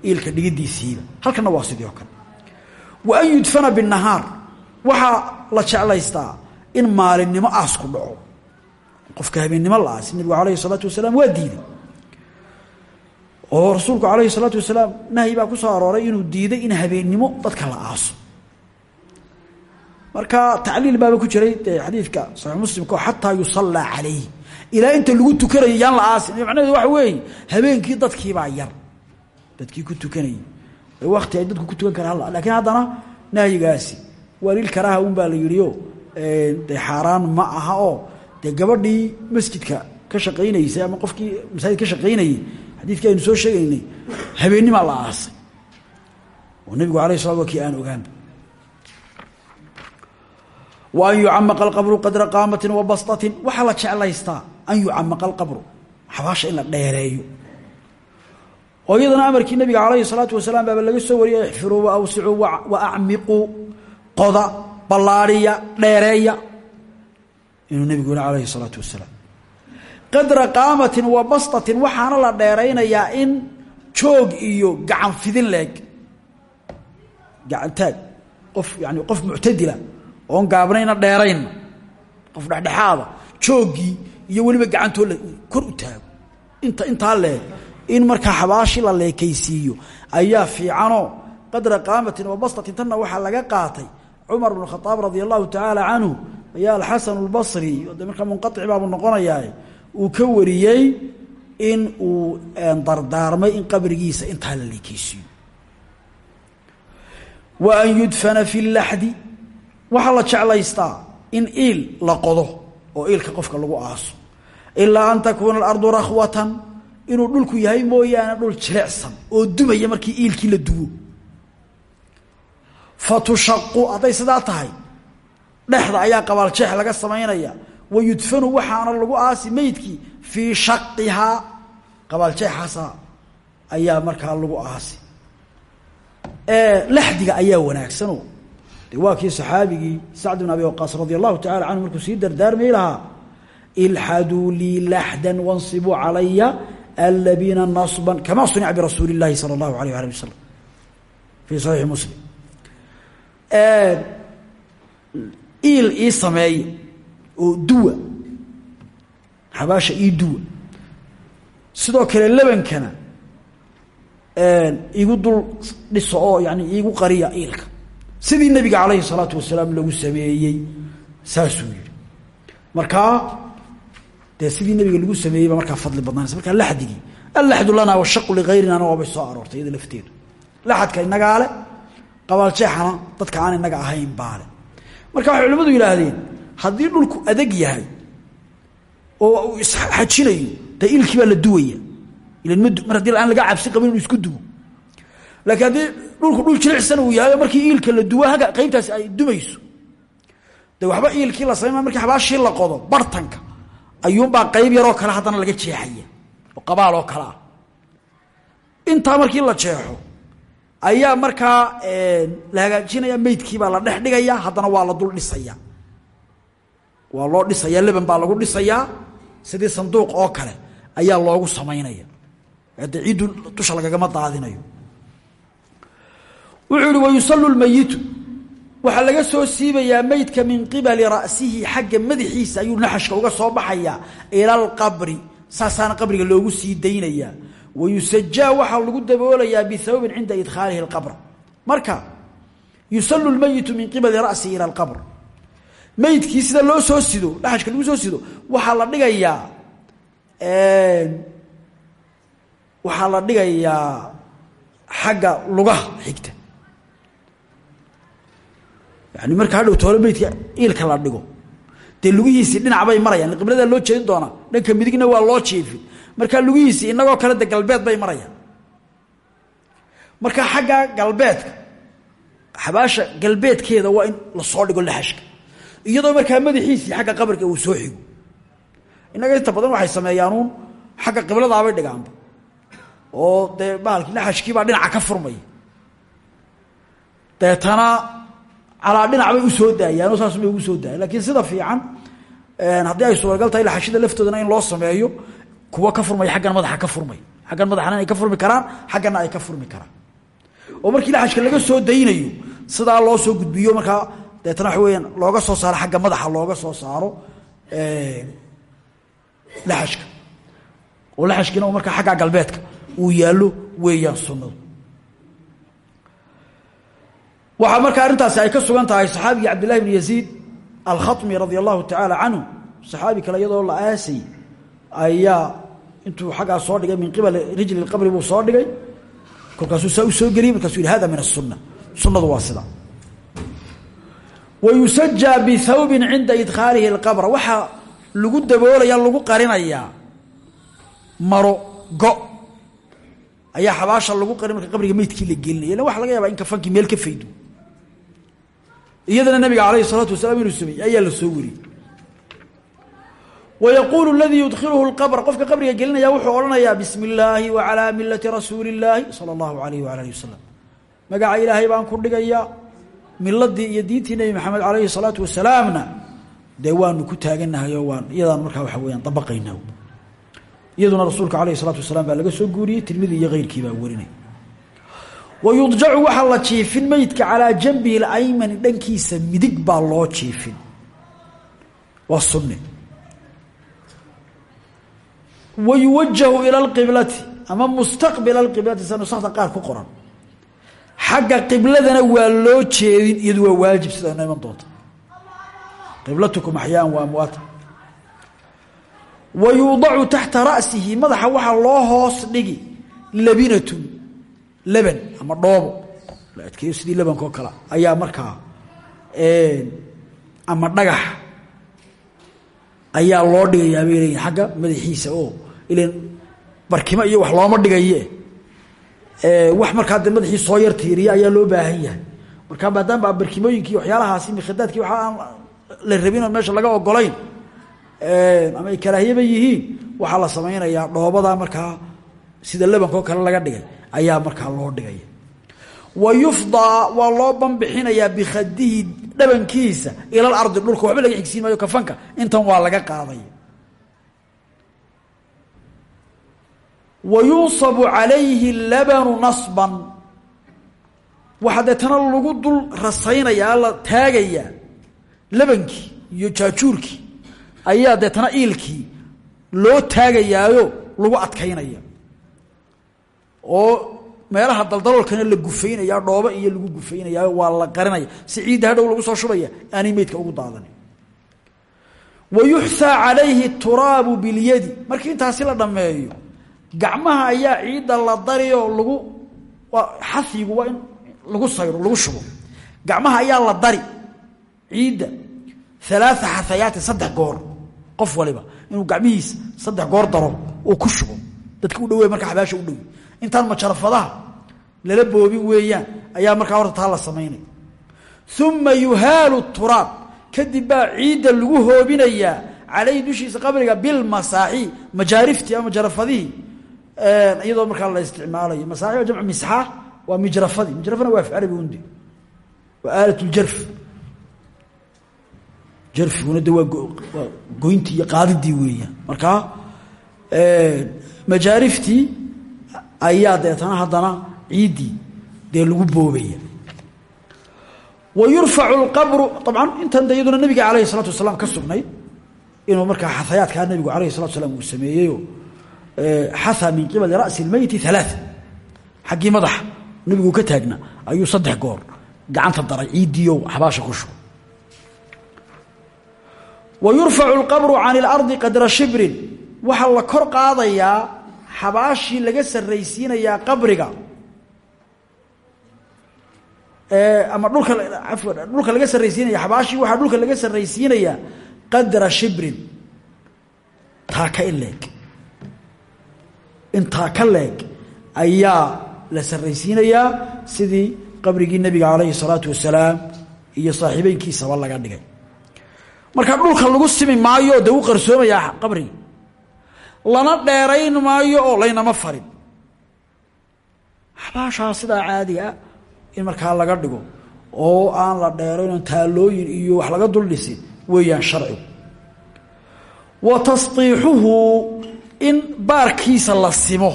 iilka dhigidiisiiba halkana waa sidii oo kale. Wa an yudfana binahaar waxaa la jeclaystaa in maalinimo aasku dhaco. Qofka habeennimo la aasi nabigu alayhi salaatu wasalaam waa diiday. Oo rasuulku alayhi salaatu wasalaam nahyi baa ku soo arooray inuu diiday in habeennimo dadka la aaso. Marka tacliil baaba ku jiray xadiidka saxiix muslimka oo xataa yusallaa calayh ilaa inta lagu tukanayo yaan la aasin. Macnaheedu waxa weeye habeenkii dadkiibaa yar dadkii ku tukanayay. Wakti ay dadku ku tukan karaan lakiin haddana nahyigaasi waa lil karaaha un baa la yidhio dee xaaraan ma aha oo dee gabadhii masjidka ka shaqaynaysay ama qofkii masaajid ka shaqaynayey xadiidkii aynu soo sheegaynay habeenimaa la aasay. Oo nebigu alayh sala waa kii aan ogaanba wa an yucamaqa alqabru qadra qaamatin wa bastatin. Waxaa la jeclaystaa an yucamaqa alqabru. Xabaasha in la dheereeyo oo iyadana amarkii nabiga calayhi salaatu wasalaam baaba laga soo wariyay ixfiruu wa awsicuu wa acmiquu qoda ballaadhiya dheereeya. Inuu nebigu yihi calayhi salaatu wasalaam qadra qaamatin wa bastatin waxaana la dheeraynayaa in joog iyo gacan fidin leeg. Gacantaag qof yani qof muctadila oon gaabnayna dheeraynna qof dhexdhexaada jooggii iyo weliba gacantoo la kor u taago. Inta intaa leeg in markaa xabaashi la leekaysiiyo ayaa fiicanoo qadra qaamatin wa bastatin tanna waxaa laga qaatay cumar bn khaaab radia allahu tacaala canhu ayaa alxasan اlbasri de markaa munqaic baabuu noqonayaa uu ka wariyey in uu dardaarmay in qabrigiisa intaa la leekeysiiyo wa an yudfana fi laxdi waxaa la jeclaystaa in iil la qodo oo iilka qofka lagu aaso. Ilaa an takuuna alardu rakhwatan inuu dhulku yahay mooyaane dhul jilecsan oo dumaya markii iilkii la duwo. Fatushaqu hadday sidaa tahay dhexda ayaa qabaaljeex laga samaynaya. Wa yudfanu waxaana lagu aasi meydkii fii shaqihaa qabaaljeexaasa ayaa markaa lagu aasi. Laxdiga ayaa wanaagsano de waa kii saxaabigii sacd abi waqaas radia allahu tacala canhu markuu sii dardaarmay lahaa ilxaduu lii laxdan wansibuu calaya alabina nasban kama sunica birasuuli اllahi salى اllahu alayh ali wasalam fii saxiixi muslim iil ii sameeya oo duwa xabaasha ii duwa sidoo kale lebankana igu dul dhiso oo yani iigu qariya iilka sidii nabiga calayhi salaatu wasalaam lagu sameeyey saasuu yihi markaa dee sidii nabiga lagu sameeyey baa markaa fadli badnaanaysa markaa laxdigii. Allaxdu lanaa washaqu ligayrinana waabay soo aroortay iyada lafteedu. Laxadka inagaa le qabaaljeexana dadka aan inaga ahayn baale marka waxay culimmadu yidhaahdeen haddii dhulku adag yahay oo uu isxajinayo dee ilkii baa la duwaya. Ilan ma mar haddii aan laga cabsi qabin inuu isku duwo. Laakiin haddii dhulku dhul jilicsan uu yahay markii iilka la duwo haga qaybtaasi ay dumayso. Dee ayuunbaa qayb yaroo kale haddana laga jeexaya oo qabaal oo kale ah. Intaa markii la jeexo ayaa markaa la hagaajinaya meydkiibaa la dhex dhigaya haddana waa la dul dhisaya. Waa loo dhisaya leban baa lagu dhisayaa sidii sanduuq oo kale ayaa loogu samaynaya. De ciiddu dusha lagagama daadinayo. Wuxuu ihi wayusalu lmayitu waxaa laga soo siibayaa meydka min qibali ra'sihi xagga madaxiisa ayuu naxashka uga soo baxayaa ila alqabri. Saasaana qabriga loogu sii daynayaa wayusajaa waxaa lagu daboolayaa bihawbin cinda idkhaalihi اlqabr marka yusalu lmayitu min qibali ra'sihi ila alqabr. Meydkii sida loo soo sido naxashka lagu soo sido waxaa la dhigayaa waxaa la dhigayaa xagga lugaha xigta yani marka hadhow toole meydka iilka la dhigo. Dee lugihiisii dhinac bay marayaan qibladaa loo jeedin doonaa dhanka midigna waa loo jiifin. Markaa lugihiisii inagoo kale de galbeed bay marayaan. Marka xagga galbeedka xabaasha galbeedkeeda waa in la soo dhigo laxashka. Iyadoo markaa madaxiisii xagga qabriga uu soo xigo. Innaga inta badan waxay sameeyaanuun xagga qibladaabay dhigaanba oo dee bahalkii laxashkiibaa dhinaca ka furmaya deetana calaa dhinac bay u soo daayaanoo saas bay ugu soo daayaan. Lakiin sida fiican haddii ay suuragal tahay laxashida laftoodana in loo sameeyo kuwa ka furmaya xaggan madaxa ka furmay. Xaggan madaxana ay ka furmi karaan xaggana ay ka furmi karaan. Oo markii laxashka laga soo daynayo sidaa loo soo gudbiyo markaa deetana waxa weyaan looga soo saaro xagga madaxa looga soo saaro laxashka oo laxashkiina markaa xagga galbeedka uu yaallo weeyaan sunnadu waxaa markaa arrintaasi ay ka sugan tahay saxaabigii cabdillahi bn yaziid alkhatmi radia allahu tacaala canhu saxaabi kale iyadoo la aasay ayaa intuu xaggaa soo dhigay min qibali rijli qabri buu soo dhigay. Kolkaasuu saa u soo geliyey markaasuu yihi hada min asunna sunnadu waa sida. Wayusajaa bihawbin cinda idkhaalihi اlqabra waxaa lagu daboolaya lagu qarinayaa maro go ayaa xabaasha lagu qarin marka qabriga meydkii la gelinaya. Waxa laga yaabaa in kafankii meel ka faydo iyadana nabiga alayh الsalaatu wasalaam inuu sameeyey ayaa la soo wariyey wayaquulu اladii yudkhiluhu اlqabr qofka qabriga gelinaya wuxuu odhanayaa bismi اllaahi wacalaa milati rasuuli اllaahi salى اllahu alayh wala alih wasalam magaca ilaahay baan ku dhigayaa miladii iyo diintii nebi maxamed alayhi الsalaatu wasalaamna dee waanu ku taaganahay oo waan iyadaan markaa waxa weyaan dabaqayna iyaduna rasuulka alayh الsalaatu wasalaam baa laga soo guuriyey tirmidi iyo keyrkii baa warinay wayudjacu waxaa la jiifin meydka calaa janbihi laymani dhankiisa midig baa loo jiifin waa sunni wa yuwajahu ila lqiblati ama mustaqbila alqiblati sida nusakta qaar ku qoran xagga qibladana waa loo jeedin iyadu waa waajib sidaana iman doonta qiblatukum axyaan wa amwaata wa yuudacu taxta ra'sihi madaxa waxaa loo hoos dhigi labinatun leban ama dhoobo. La adkeeyo sidii lebankao kale ayaa markaa ama dhagax ayaa loo dhigayaa bay leeyihiin xagga madaxiisa oo ilan barkimo iyo wax looma dhigaye. Wax markaa de madaxii soo yar ayaa loo baahan yahay. Markaa maadaama barkimooyinkii waxyaalahaasi mikhadaadkii waxa aan la rabin meesha laga ogolayn ama ay karaahiyaba yihiin waxaa la samaynayaa dhoobadaa markaa sida lebankoo kale laga dhigay ayaa markaa loo dhigaya wa yufdaa waa loo banbixinayaa bikhadihi dhabankiisa ilal ardi dhulka waxba laga xigsiin maayo kafanka intan waa laga qaaday. Wa yunsabu calayhi labanu nasban. Waxaa deetana lagu dul rasaynayaa la taagayaa labankii iyo jaajuurkii ayaa deetana iilkii loo taagayaayo lagu adkaynaya oo meelaha daldaloolkana la gufaynaya dhoobo iyo lagu gufaynaya waa la qarinaya. Si ciidda hadhow lagu soo shubaya aanay meydka ugu daadanin wa yuxsaa calayhi turaabu bilyadi. Markii intaasi la dhammeeyo gacmaha ayaa ciidda la darioo lagu xayigu waa in lagu sayro lagu shubo. Gacmaha ayaa la dari ciidda alaaa xahayaati saddex goor qof waliba. Inuu gacmihiisa saddex goor daro uu ku shubo. Dadka u dhawe marka xabaasha u dhow intaan majarafadaha lala boobin weeyaan ayaa markaa horta taa la samaynaya uma yuhaalu turaab kadib baa lagu hoobinayaa calayhi dushiisa qabriga bilmasaaxi majaariftii ama majarafadihii iyadoo markaa la isticmaalayo. Masaaxi waa jamcu misxaa waa mijrafadii. Waa af carabi undi. Waa aalat ljarf jarfiguna de waa goyntii iyo qaadidii weeyaan. Markaa majaariftii ayaa deetana haddana ciiddii dee lagu boobaya wa yurfacu lqabru abcan intan de iyaduna nabiga alayhi salaatu wasalaam ka sugnayd inuu markaa xahayaadkaa nabigu alayhi salatu salaam uu sameeyeyo xaha min qibali ra'si اlmeyti alaa xaggii madaxa nabigu ka taagna ayuu saddex goor gacanta daray ciiddiiyo xabaasha ku shubo wa yurfacu اlqabru can اlardi qadra shibrin waxaa la kor qaadayaa xabaashii laga sarraysiinayaa qabriga. Ama dhulka afwan dhulka laga sarraysiinaya xabaashii waxaa dhulka laga sarraysiinayaa qadra shibrin. Taaka in leeg. Intaa leeg ayaa la sarraysiinayaa sidii qabrigii nebiga calayhi salaatu wasalaam iyo saaxiibeynkiisaba laga dhigay. Marka dhulka lagu simi maayo dee u qarsoomayaa qabrigi lana dheerayn maayo oo laynama farin. Xabaashaa sidaa caadiga ah in markaa laga dhigo oo aan la dheerayn taalooyin iyo wax laga dul dhisin weeyaan sharcigu. Wa tasdiixuhu in baarkiisa la simo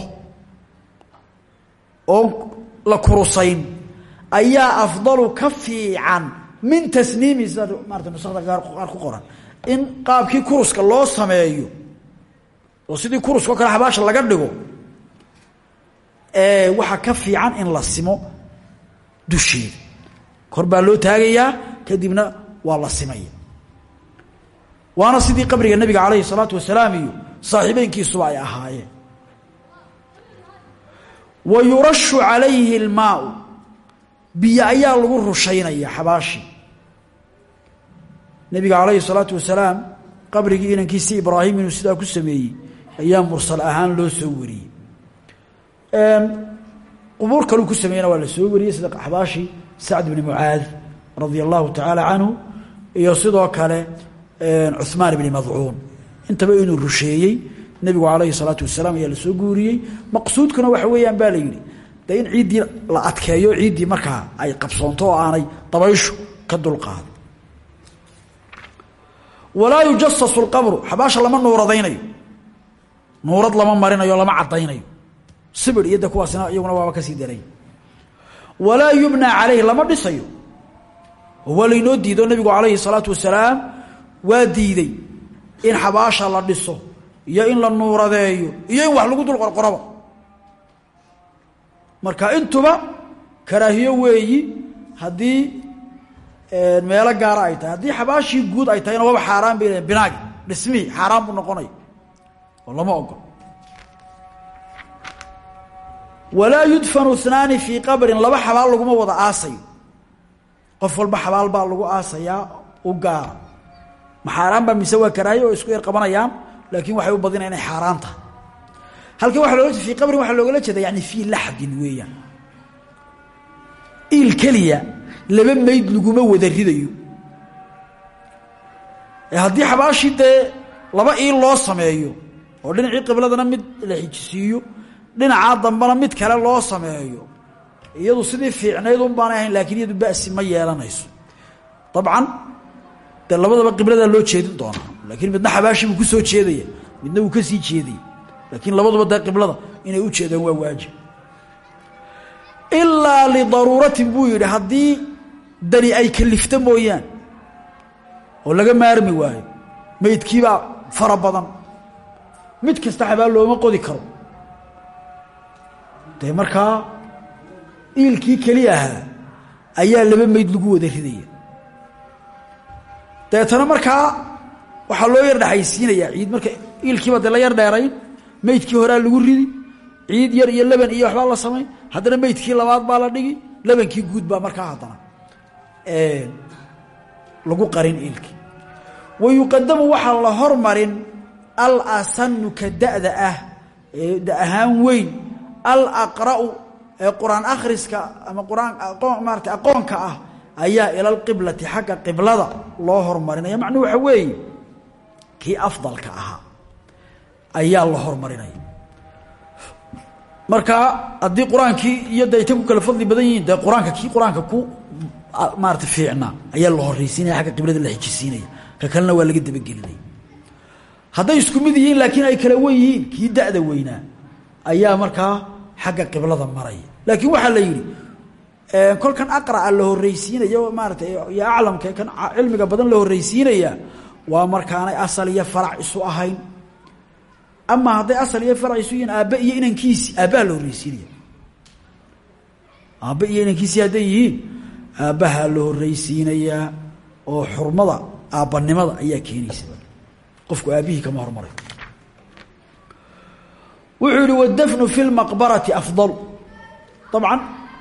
oo la kurusayn ayaa afdalu ka fiican min tasniimi sida maarata nusakda qaar ku qoran in qaabkii kuruska loo sameeyo oo sidii kuruska o kale xabaasha laga dhigo waxaa ka fiican in la simo dusheeda kor baa loo taagayaa kadibna waa la simaya. Waana sidii qabriga nabiga calayhi salaatu wasalaam iyo saaxiibeynkiisuba ay ahaayeen. Wa yurashu calayhi اlmaau biyo ayaa lagu rushaynaya xabaashii nabiga calayhi salaatu wasalaam qabrigii inankiisii ibraahim inuu sidaa ku sameeyey ayaa mursal ahaan loo soo wariyey. Qubuur kaluu ku sameeyena waa la soo wariyey sida xabaashii sacd bni mucaad radia allahu tacaala canhu iyo sidoo kale cuhmaan bni madcuun. Intaba inuu rusheeyey nebigu calayhi salaatu wasalaam ayaa la soo guuriyey. Maqsuudkuna waxa weeyaan baa la yidhi in ciiddii la adkeeyo ciiddii markaa ay qabsoonto oo aanay dabayshu ka dulqaado walaa yujasasu lqabru xabaasha lama nuuradaynayo nuurad lama marinayo lama caddaynayo. Sibir iyo kuwaasina iyaguna waaba ka sii daray. Walaa yubnaa calayhi lama dhisayo. Oo waa diido nabigu calayhi salaatu wasalaam waa diiday in xabaasha la dhiso iyo in la nuuradeeyo iyo in wax lagu dul qorqoraba marka intuba karaahiyo weeyi haddii meelo gaara ay tahay haddii xabaashii guud ay tahayna waba xaaraan bay leeyiin binaagi dhismihii xaaraan buu oo lama ogol. Walaa yudfanu inaani fii qabrin laba xabaal laguma wada aasayo. Qof walba xabaal baa lagu aasayaa u gaara ma xaaraan baa mise waa karaahiyo oo isku yar qabanayaan laakiin waxay u badinaya inay xaaraan tahay. Halkan waa looga fii qabrin waxaa loogala jeeda yani fii laxdin weeyaan. Iil keliya laba mayd laguma wada ridayo. Haddii xabaashii laba iil loo sameeyo oo dhinacii qibladana mid la xijisiiyo dhinacaa dambena mid kale loo sameeyo. Iyadu sidii fiicnayd un baanay ahayn laakiin iyadu basi ma yeelanayso. Dabcan dee labadaba qibladaa loo jeedin doonaa. Laakiin midna xabaashi buu ku soo jeedaya midna wuu ka sii jeedaya. Laakiin labaduba dee qiblada inay u jeedaan waa waajib. Ilaa lidaruuratin buu yidhi haddii dani ay kalifto mooyaan oo laga maarmi waayo meydkiibaa fara badan mid kasta xabaal looma qodi karo. Dee markaa iilkii keli ahaa ayaa laba meyd lagu wada ridaya. Dabeetana markaa waxaa loo yar dhexaysiinayaa ciid. Marka iilkiiba dee la yar dheerayn meydkii horaa lagu ridi ciid yar iyo laban iyo waxbaa la samay. Haddana meydkii labaad baa la dhigi labankii guud baa markaa haddana lagu qarin iilkii. Wa yuqadamu waxaa la hormarin al asanu ka da'da ah da ahaan weyn al aqra'u ee qur'aan akhriska ama qur'aan maarata aqoonka ah ayaa ila alqiblati xagga qiblada loo hormarinaya macnuhu waxa weeye kii afdalka ahaa ayaa la hormarinaya marka haddii qur'aankii iyo dayta ku kala fadli badan yihiin dee qur'aanka kii qur'aanka ku maarata fiicnaa ayaa la horraysiinaya xagga qiblada la xijisiinaya. Ka kalena waa laga dabagelinaya hadday isku mid yihiin laakiin ay kala wen yihiin. Kii da'da weynaa ayaa markaa xagga qiblada maraya laakiin waxaa la yidhi kolkan aqra'a la horraysiinaya maarata iyo aclamka kan cilmiga badan la horraysiinaya waa markaanay asal iyo farac isu ahayn. Ama hadday asal iyo farac isu yihiin aabbe iyo inankiisi aabbaha la horraysiinaya. Aabbe iyo inankiisi hadday yihiin aabbaha la horraysiinayaa oo xurmada aabbanimada ayaa keenaysa qofku aabihii kama hormarayo wuxuu yihi wadafnu fi lmaqbarati afdalu dabcan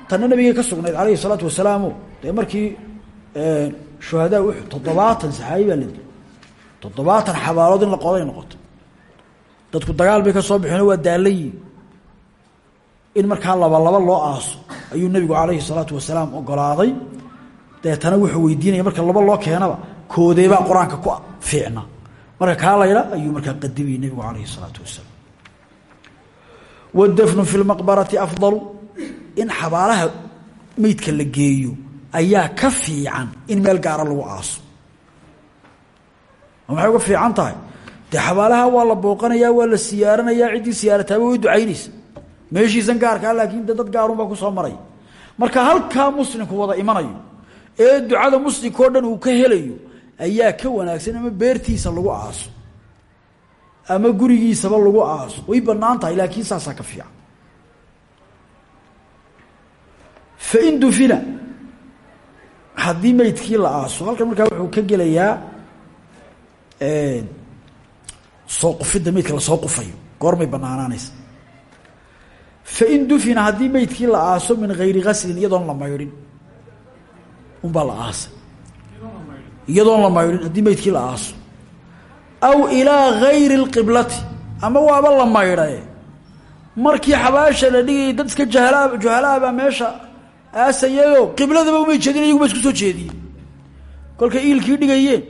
tanna nabigay ka sugnayd alayhi isalaatu wasalaamu dee markii shuhadaa uxud toddobaatan saxaabi baa la dilay toddobaatan xabaalood in la qoday noqoto dadku dagaal bay ka soo baxeen waa daalayi in markaa labalaba loo aaso ayuu nebigu calayhi salaatu wasalaam ogolaaday. Deetana wuxuu weydiinaya marka laba loo keenaba koodeebaa qur'aanka ku fiicna marka kaa laydha ayuu markaa qadimayay nebigu calayhi الsalaatu wasalaam wاdafnu fi lmaqbarati afdalu in xabaalaha meydka la geeyo ayaa ka fiican in meel gaara lagu aaso maxay uga fiican tahay dee xabaalaha waa la booqanayaa waa la siyaaranayaa ciddii siyaarataaba way ducaynaysa meeshiisan gaarkaa laakiin de dad gaarunbaa ku soo maraya marka halkaa muslimku wada imanayo ee ducada muslimka o dhan uu ka helayo ayaa ka wanaagsan ama beertiisa lagu aaso ama gurigiisaba lagu aaso way bannaan tahay laakiin saasaa ka fiican. Fain dufina haddii meydkii la aaso halkan markaa wuxuu ka gelayaa soo qufidda meydka la soo qufayo goormay banaanaanaysa fain dufina haddii meydkii la aaso min gayri gaslin iyadoon la maydhin unbaa la aasay iyadoon la maydhin haddii meydkii la aaso. Aw ilaa gayri اlqiblati ama waaba la maydhae markii xabaasha la dhigayay dad iska jahala juhalaabaa meesha aasayayo qibladaba umay jeedin iyagunba isku soo jeediyey kolkay iilkii dhigayeen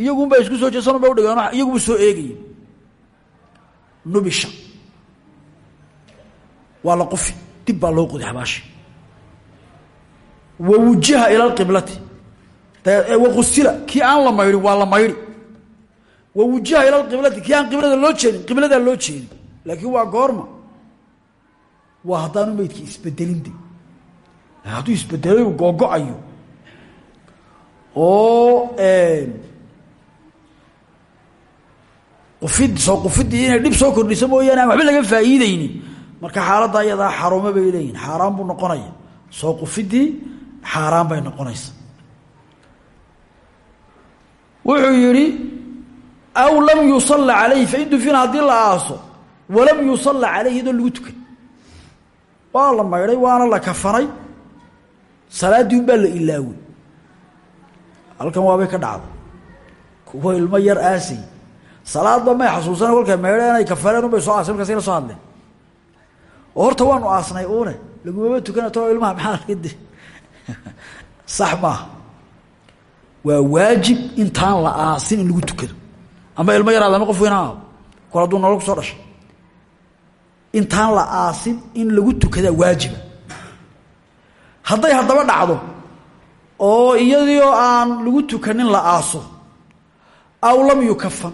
iyagunba isku soo jeed sanunba udhigeen iyaguba soo eegayeen nubisha. Waa la qufi dib baa loo qoday xabaashi wa wujiha ila lqiblati waqusila. Kii aan la maydhin waa la maydhi wa wujiha ila lqiblati kii aan qiblada loo jeedin qibladaa loo jeedin. Laakiin waa goorma. Waa haddaanu meydkii isbedelin de hadduu isbedelo googo-ayo oo qufid soo qufidii inay dhib soo kordhiso mooyaane aan waxba laga faa'iideynin marka xaaladda iyadaa xarumo bay leeyihiin xaaraan buu noqonaya soo qufidii xaaraan bay noqonaysa wuxuu yidhi aw lam yusala calayhi fain dufina haddii la aaso walam yusala calayhi iyadoo lagu tukan waa la maydhay waana la kafanay salaaddii un baa la ilaawey halkan waabay ka dhacday. Kuwa ilmo yar aasay. Salaadba may xasuusana kolkay maydheen ay kafaneen unbay soo aasay markaas la soo hadleen. Oo horta waanu aasnay uune lagumama tukana tao ilmaha maxaa [laughs] sax maaha waa waajib intaan la aasin in lagu tukado. Ama ilmo yaraad ama qof weyn ha aado kol hadduu nolol ku soo dhashay intaan la aasin in lagu tukadaa waajiba. Hadday haddaba dhacdo oo iyadii oo aan lagu tukanin la aaso aw lam yukafan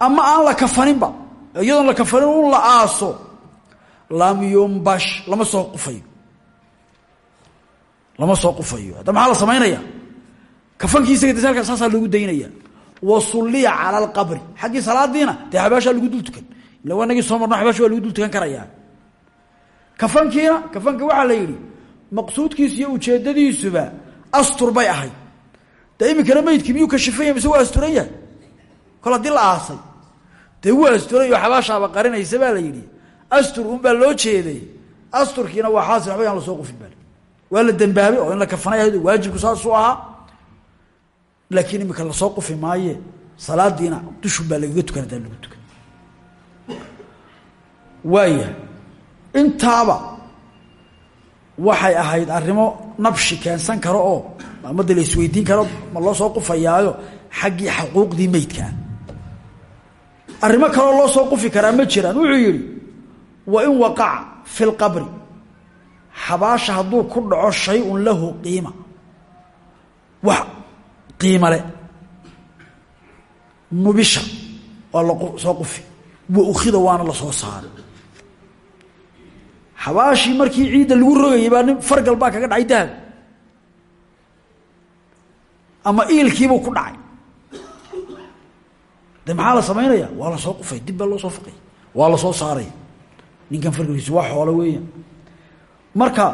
ama aan la kafaninba iyadoon la kafanin un la aaso lam yumbash lama soo qufayo. Lama soo qufayo. Hadda maxaa la samaynaya kafankii isaga de saasaa loogu daynaya. Wa sulliya cala alqabri xaggii salaadiina lagu dul tukan. Ila waa nagii soo lagu dul tukan kafankiina kafanka waxaa la yidhi maqsuudkiisu iyo ujeedadiisuba astur bay ahayd. Dee iminkana meydkii miyuu kashifan yahay mise waa asturan yahay? Kol la aasay dee wuu asturay oo xabaashaaba qarinaysa baa la yidhi astur unbaa loo jeeday. Asturkiina waa xaasil waxba yaan la soo qufin baa waa la oo in la kafanay ahayd waajibku saasuu ahaa laakiin imika la soo qufi maaye salaadiina dushun baa lagaga tukan hadaa lagu tukan. Waaya intaaba waxay ahayd arrimo nabshi keensan karo oo amada la isweydiin karo ma loo soo qufayaayo xaggii xuquuqdii meydkaa arrimo kaloo loo soo qufi karaa ma jiraan. Wuxuu yidhi wa in waqaca fi lqabri xabaasha hadduu ku dhaco shay-un lahu qiima. Wax qiima le nubisha waa la soo qufi. Wa ukhida waana la soo saaray. Xabaashii markii ciidda lagu rogayay baa nin fargal baa kaga dhacay dahab. Ama iilkiibuu ku dhacay. De maxaa la samaynaya waa la soo qufay. Dib baa loo soo faqay. Waa la soo saaray. Ninkan fargalkiisu waa xoolo weeyaan. Marka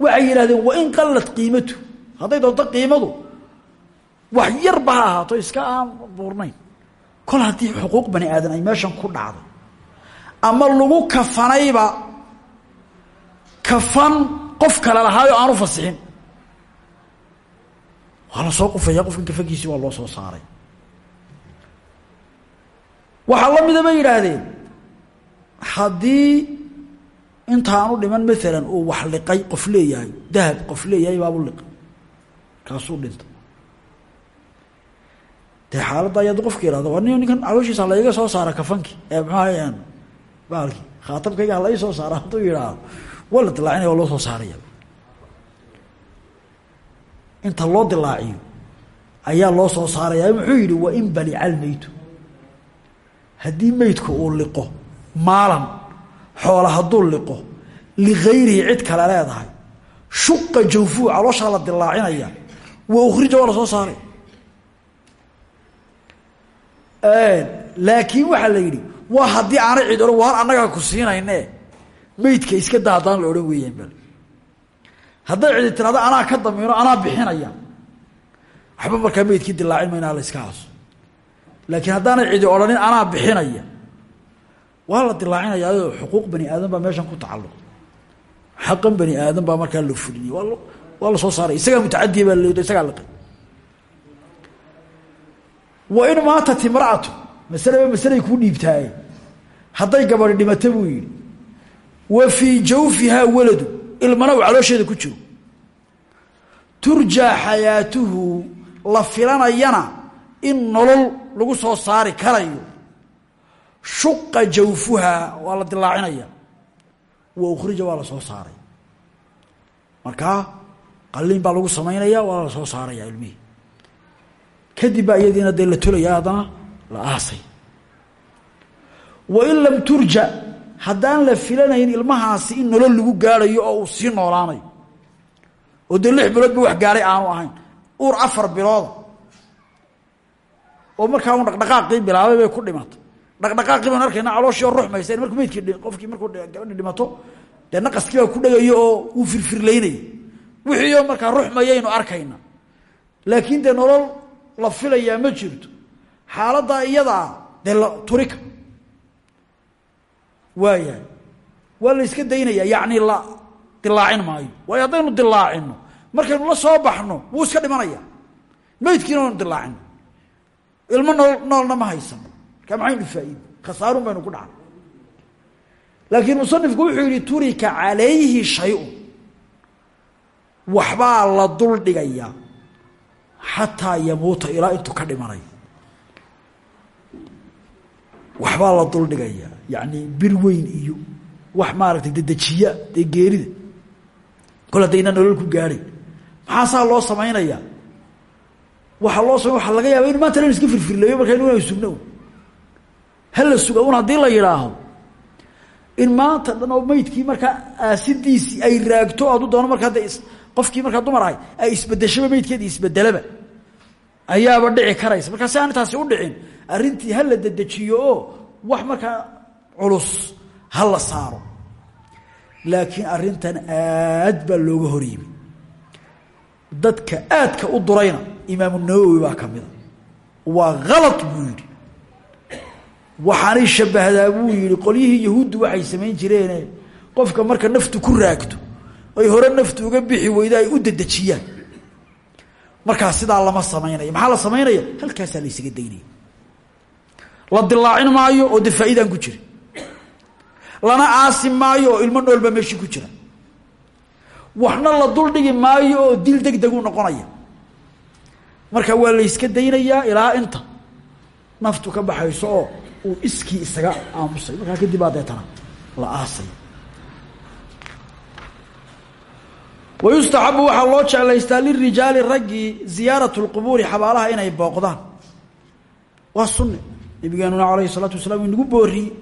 waxay yidhahdeen wain qallat qiimatu. Hadday doonto qiimadu wax yarba ha ahaato iska aan buurnayn. Kol haddii xuquuq bani aadan ay meeshan ku dhacday ama lagu kafanayba kafan qof kale lahaayo aanu fasixin. Waa la soo qufaya qofkan kafankiisii waa loo soo saaray. Waxaa la mida bay yidhaahdeen haddii intaanu dhiman maalan uu wax liqay qof leeyahay dahab qof leeyahay baabu liqay. Kaasuu dhintay dee xaaladda ayaad qofka ihahdo nin ninkan calooshiisa halaiga soo saara kafankii ee maxaahayaan baalkii khaatabkayga hala soo saara hadduu yidhaahdo. Waa la dilaacinaya loo soo saaraya. Inta loo dilaaciyo ayaa loo soo saaraya. Muxuu yidhi wa in balica almeytu haddii meydku uu liqo maalan xoola hadduu liqo ligayrihi cid kale leedahay shuqa jawfuu calooshaa la dilaacinaya wa ukhrija waa la soo saaray laakiin waxaa la yidhi waa haddii aanay cid odhan waan annagaa ku siinayne meydka iska daa haddaan la odhan bal. Hadday cidi tirahdo anaa ka damiino anaa bixinaya. Waxba markaa meydkii dilaacin mayna la iska haaso laakiin haddaanay cidi odhanin anaa bixinaya. Waa la dilaacinayaayo xuquuq bani aadan baa meeshan ku tacalluq xaqan bani aadan baa markaa la fuliyey. Waa waa soo saaray. Isagaa mutacadiya baa lod isagaa liqay wa in maatat imra'atu? Masaleba masalay kuu dhiibtaaye. Hadday gabadhi dhimata buu wa fii jawfihaa waladu. Ilmana uu caloosheeda ku jiro. Turjaa xayaatuhu la filanayana in nolol lagu soo saari karayo. Shuqa jawfuhaa waa la dilaacinaya. Wa ukhrija waa la soo saaray. Markaa qalliin baa lagu samaynaya waa la soo saaraya ilmihii kadib baa iyadiina dee la tolaya haddana la aasay. Wain lam turja haddaan la filanayn ilmahaasi in nolol lagu gaarayo oo uu sii noolaanayo oo dee lix bilood ba wax gaaray aanu ahayn. Uur afar bilooda. Oo markaa un dhaqdhaqaaqii bilaabay bay ku dhimatay. Dhaqdhaqaaqii baan arkayna calooshii oo ruxmaysa markuu meydkii qofkii markuu gabadhi dhimato dee naqaskii baa ku dhagayo oo uu firfirlaynaya wixii oo markaa ruxmayaynu arkayna. Laakiin dee nolol la filayaa ma jirto. Xaaladdaa iyadaa dee la turika waayahay. Waa la iska daynaya yacni la dilaacin maayo. Waayo haddaynu dilaacino markaynu la soo baxno wuu iska dhimanaya. Meydkiina waynu dilaacino ilmo nool noolna ma haysano markaa maxaynu faa'iida khasaarun baynu ku dhacna laakiin musanifku wuxuu yihi turika calayhi shay-un. Waxbaa la dul dhigayaa xataa yamuuta ilaa intuu ka dhimanayo waxbaa la dul dhigayaa yacni bir weyn iyo wax maaragtay dedejiya dee geerida. Kol haddayna nolol ku gaadhayn maxaasaa loo samaynayaa? Waxaa loo samay waxaa laga yaaba inu maanta lan iska firfirleeyo markaa inu sugno hala suga un haddii la yidhaahdo in maanta dhan oo meydkii markaa aasidiisii ay raagto aduu doono markaa de qofkii markaa dumar ahay ay isbedeshaba meydkeedii isbedelaba ayaaba dhici karaysa. Markaa si aan u dhicin arrintii ha la dedejiyo oo wax markaa culus ha la saaro. Laakiin arrintan aad baa looga horyimi dadka aadka u durayna imaamu nawowi baa ka mida waa kalad buu yidhi. Waxaanay shabahdaa buu yidhi qolyihii yahuuddu waxay samayn jireene qofka marka naftu ku raagto ay hore naftu uga bixi weydo ay u dedejiyaan. Markaa sidaa lama samaynaya maxaa la samaynaya halkaasaa la ysaga daynaya. La dilaacin maayo oo dee faa'iidaan ku jira. Lana aasi maayo oo ilmo noolba meeshii ku jira. Waxna la duldhigi maayo oo dil deg deg u noqonaya. Marka waa la yska daynayaa ilaa inta naftu ka baxayso oo uu iskii isaga aamusay. Markaa kadib baa deetana la aasay wayustaxabu waxaa loo jeclaystaa lirijaali raggii ziyaaratu lqubuuri xabaalaha inay booqdaan waa sunne nabigeenuna alayhi salaatu wasalaam inagu booriyey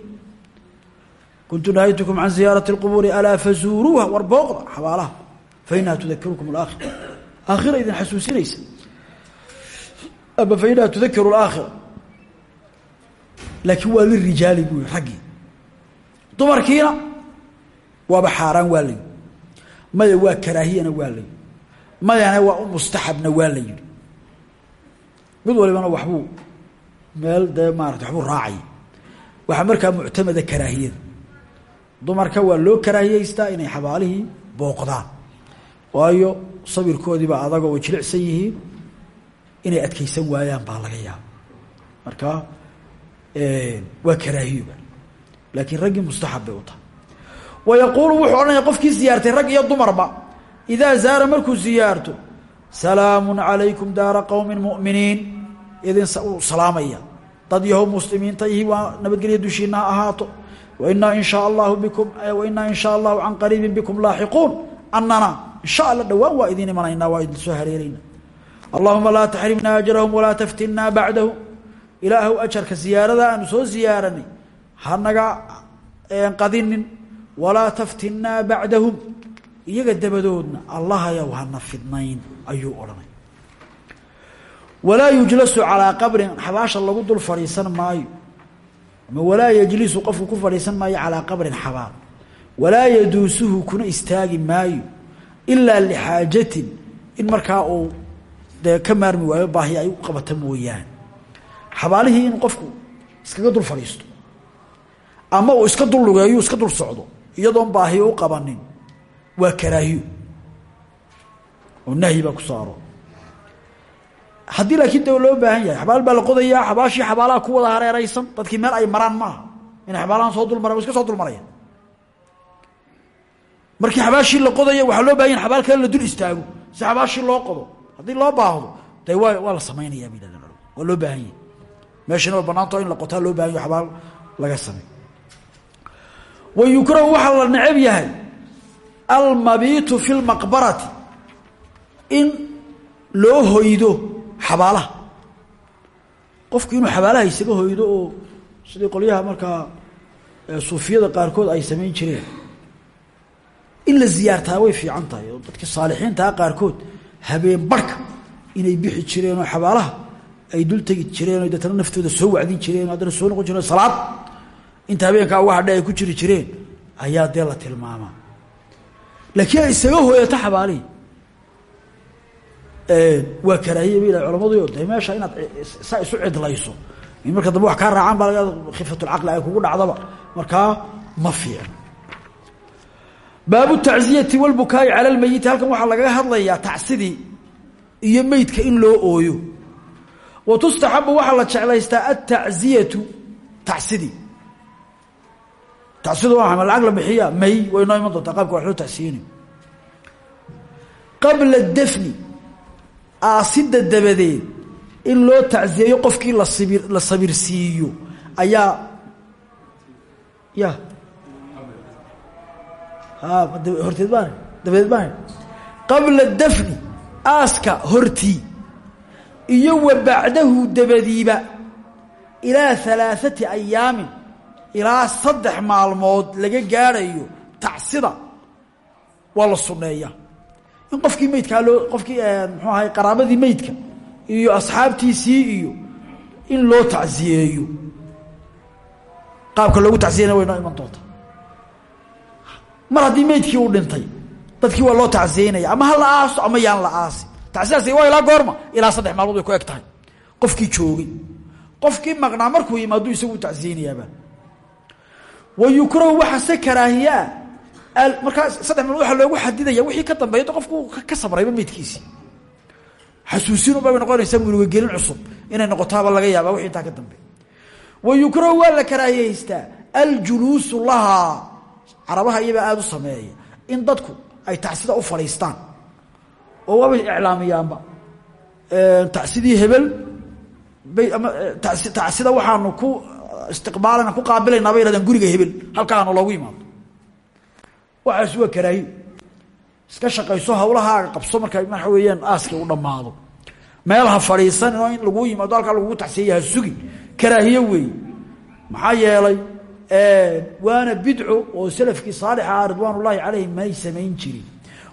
kuntu nahaytukum can ziyaarati اlqubuuri alaa fazuuruuha war booqda xabaalaha fainaha tudakirukum alaakhira aakhira idin xasuusinaysa ama fainaha tudakiru alaakhira laakiin waa lirijaali buu yihi raggii dumarkiina waaba xaaraan waa la yidhi maya waa karaahiyana waa la yidhi. Mayana waa u mustaxabna waa la yidhi. Mid walibana waxbuu meel dee maarata waxbuu raacaya waxaa markaa muctamada karaahiyada. Dumarka waa loo karaahiyeystaa inay xabaalihii booqdaan. Waayo sabirkoodiibaa adagoo way jilicsan yihiin inay adkaysan waayaan baa laga yaaba marka waa karaahiyoba laakiin raggii mustaxab bay u tahay wa yaquulu wuxuu odhanaya qofkii ziyaartay rag iyo dumarba idaa zaara markuu ziyaarto salaamu calaykum daara qowmi muminiin idin salaamaya dad yahow muslimiinta ihi waa nabadgelya dushiina ha ahaato wainaa in shaa allahu bikum wainaa in shaa allahu can qariibin bikum laaxiquun annana insha alla dhowaan waa idiin imanaynaa waa idin soo hareerayna allahuma laa taxrimna ajrahum walaa taftinnaa bacdahum ilaahow ajarka siyaarada aanu soo ziyaaranay hanaga qadinin walaa taftinnaa bacdahum. Iyaga dabadoodna allahayow hana fidnayn ayuu odhanay. Walaa yujlasu calaa qabrin xabaasha lagu dul fadhiisan maayo. Ama walaa yajlisu qofku ku fadhiisan maayo calaa qabrin xabaal. Walaa yaduusuhu kuna istaagi maayo ilaa lixaajatin in markaa uu dee ka maarmi waayo baahi ay u qabata mooyaane. Xabaalihii in qofku iskaga dul fadhiisto ama uu iska dul lugeeyo iska dul socdo iyadoon baahiyo u qabanin. Waa karaahiyo. Oo nahyi ku saaro. Haddii laakiin de loo baahan yahay xabaal baa la qodayaa xabaashii ku wada hareeraysan dadkii meel ay maraan maaha. Inay xabaalahan soo dulmaraan wa iska soo dulmaraya markii xabaashii la qodaya waxaa loo baahan xabaal kale la dul istaago. Si xabaashii loo qodo haddii loo baahdo de waa waa la samaynayaa bay yidhahdeen waa loo baahan yahay. Meeshana waa banaanto in la qotaa loo baahan yaho xabaal laga samey wa yukrahu waxaa la necab yahay almabiitu fi lmaqbarati in loo hoydo xabaalaha. Qofku inuu xabaalaha isaga hoydo oo sidii qolyaha markaa suufiyada qaarkood ay samayn jireen in la ziyaartaa way fiican tahay oo dadka saalixiintaa qaarkood habeen barhka inay bixi jireen oo xabaalaha ay dul tegi jireen oo deetana naftooda soo wacdin jireen o haddana soo noqon jireen salaad inta habeenkaa uga hadhe ay ku jiri jireen ayaa dee la tilmaamaa laakiin ay isaga hooyato xabaalihii waa karaahiya bay yidhah culamadu de meesha inaad saa isu cidlayso. In marka dambe wax kaa raacaan baa laga khifatulcaqli ay kugu dhacdaba. Markaa ma fiicno baabu tacziyati walbukaa'i cala lmeyiti halkan waxaa lagaga hadlayaa tacsidii iyo meydka in loo ooyo. Wa tustaxabu waxaa la jeclaystaa atacziyatu tacsidii tacsidu waa lacag la bixiya may way noo iman doontaa qaabka wax loo tacsiyinayo qabla dafni aasida dabadeed in loo tacziyeeyo qofkii la sabir la sabirsiiyo ayaa ya. Horteed baan dabadeed aaska hortii iyo wa bacdahu dabadiiba ilaa halaaثati ayaamin ilaa saddex maalmood laga gaadhayo tacsida waa la sunneeyaa in qofkii meydkaa loo qofkii muxuu ahay qaraabadii meydka iyo asxaabtiisii iyo in loo tacsiyeeyo. Qaabka loogu tacsiyeyna way iman doonta mar haddii meydkii uu dhintay dadkii waa loo tacsiyeynaya. Ama ha la aaso ama yaan la aasi. Tacsiyaasi waa ilaa goorma ilaa saddex maalmood bay ku eg tahay. Qofkii joogay. Qofkii maqnaa markuu yimaadu isagu tacsiyeynayaaba wa yukrahu waxa se karaahiyaa markaa saddex maalmood waxaa loogu xadidaya wixii ka dambeeya qofku ka sabrayba meydkiisii xasuusinunba bay noqonaysaa murugagelin cusub inay noqotaaba laga yaaba wixii intaa ka dambeeya. Wa yukrahu waa la karaahiyaystaa aljuluusu lahaa carabaha iyabaa aada u sameeya in dadku ay tacsida u fadhiistaan. Oo waabay iclaamiyaanba. Tacsidii hebel bay ama tacsida waxaanu ku istiqbaalana ku qaabilaynaa bay yhahdaan guriga hebel halkaanu loogu yimaado waxaas waa karaahiyo iska shaqayso hawlahaaga qabso marka waxa weeyaan aaskii u dhammaado. Meel ha fadhiisan oo in laguu yimaado halkaa lagugu taxsiyeya ha karaahiyo weeye maxaa yeelay waana bidco oo salafkii saalixa ah ridwaan ullaahi calayhim may samayn jirin.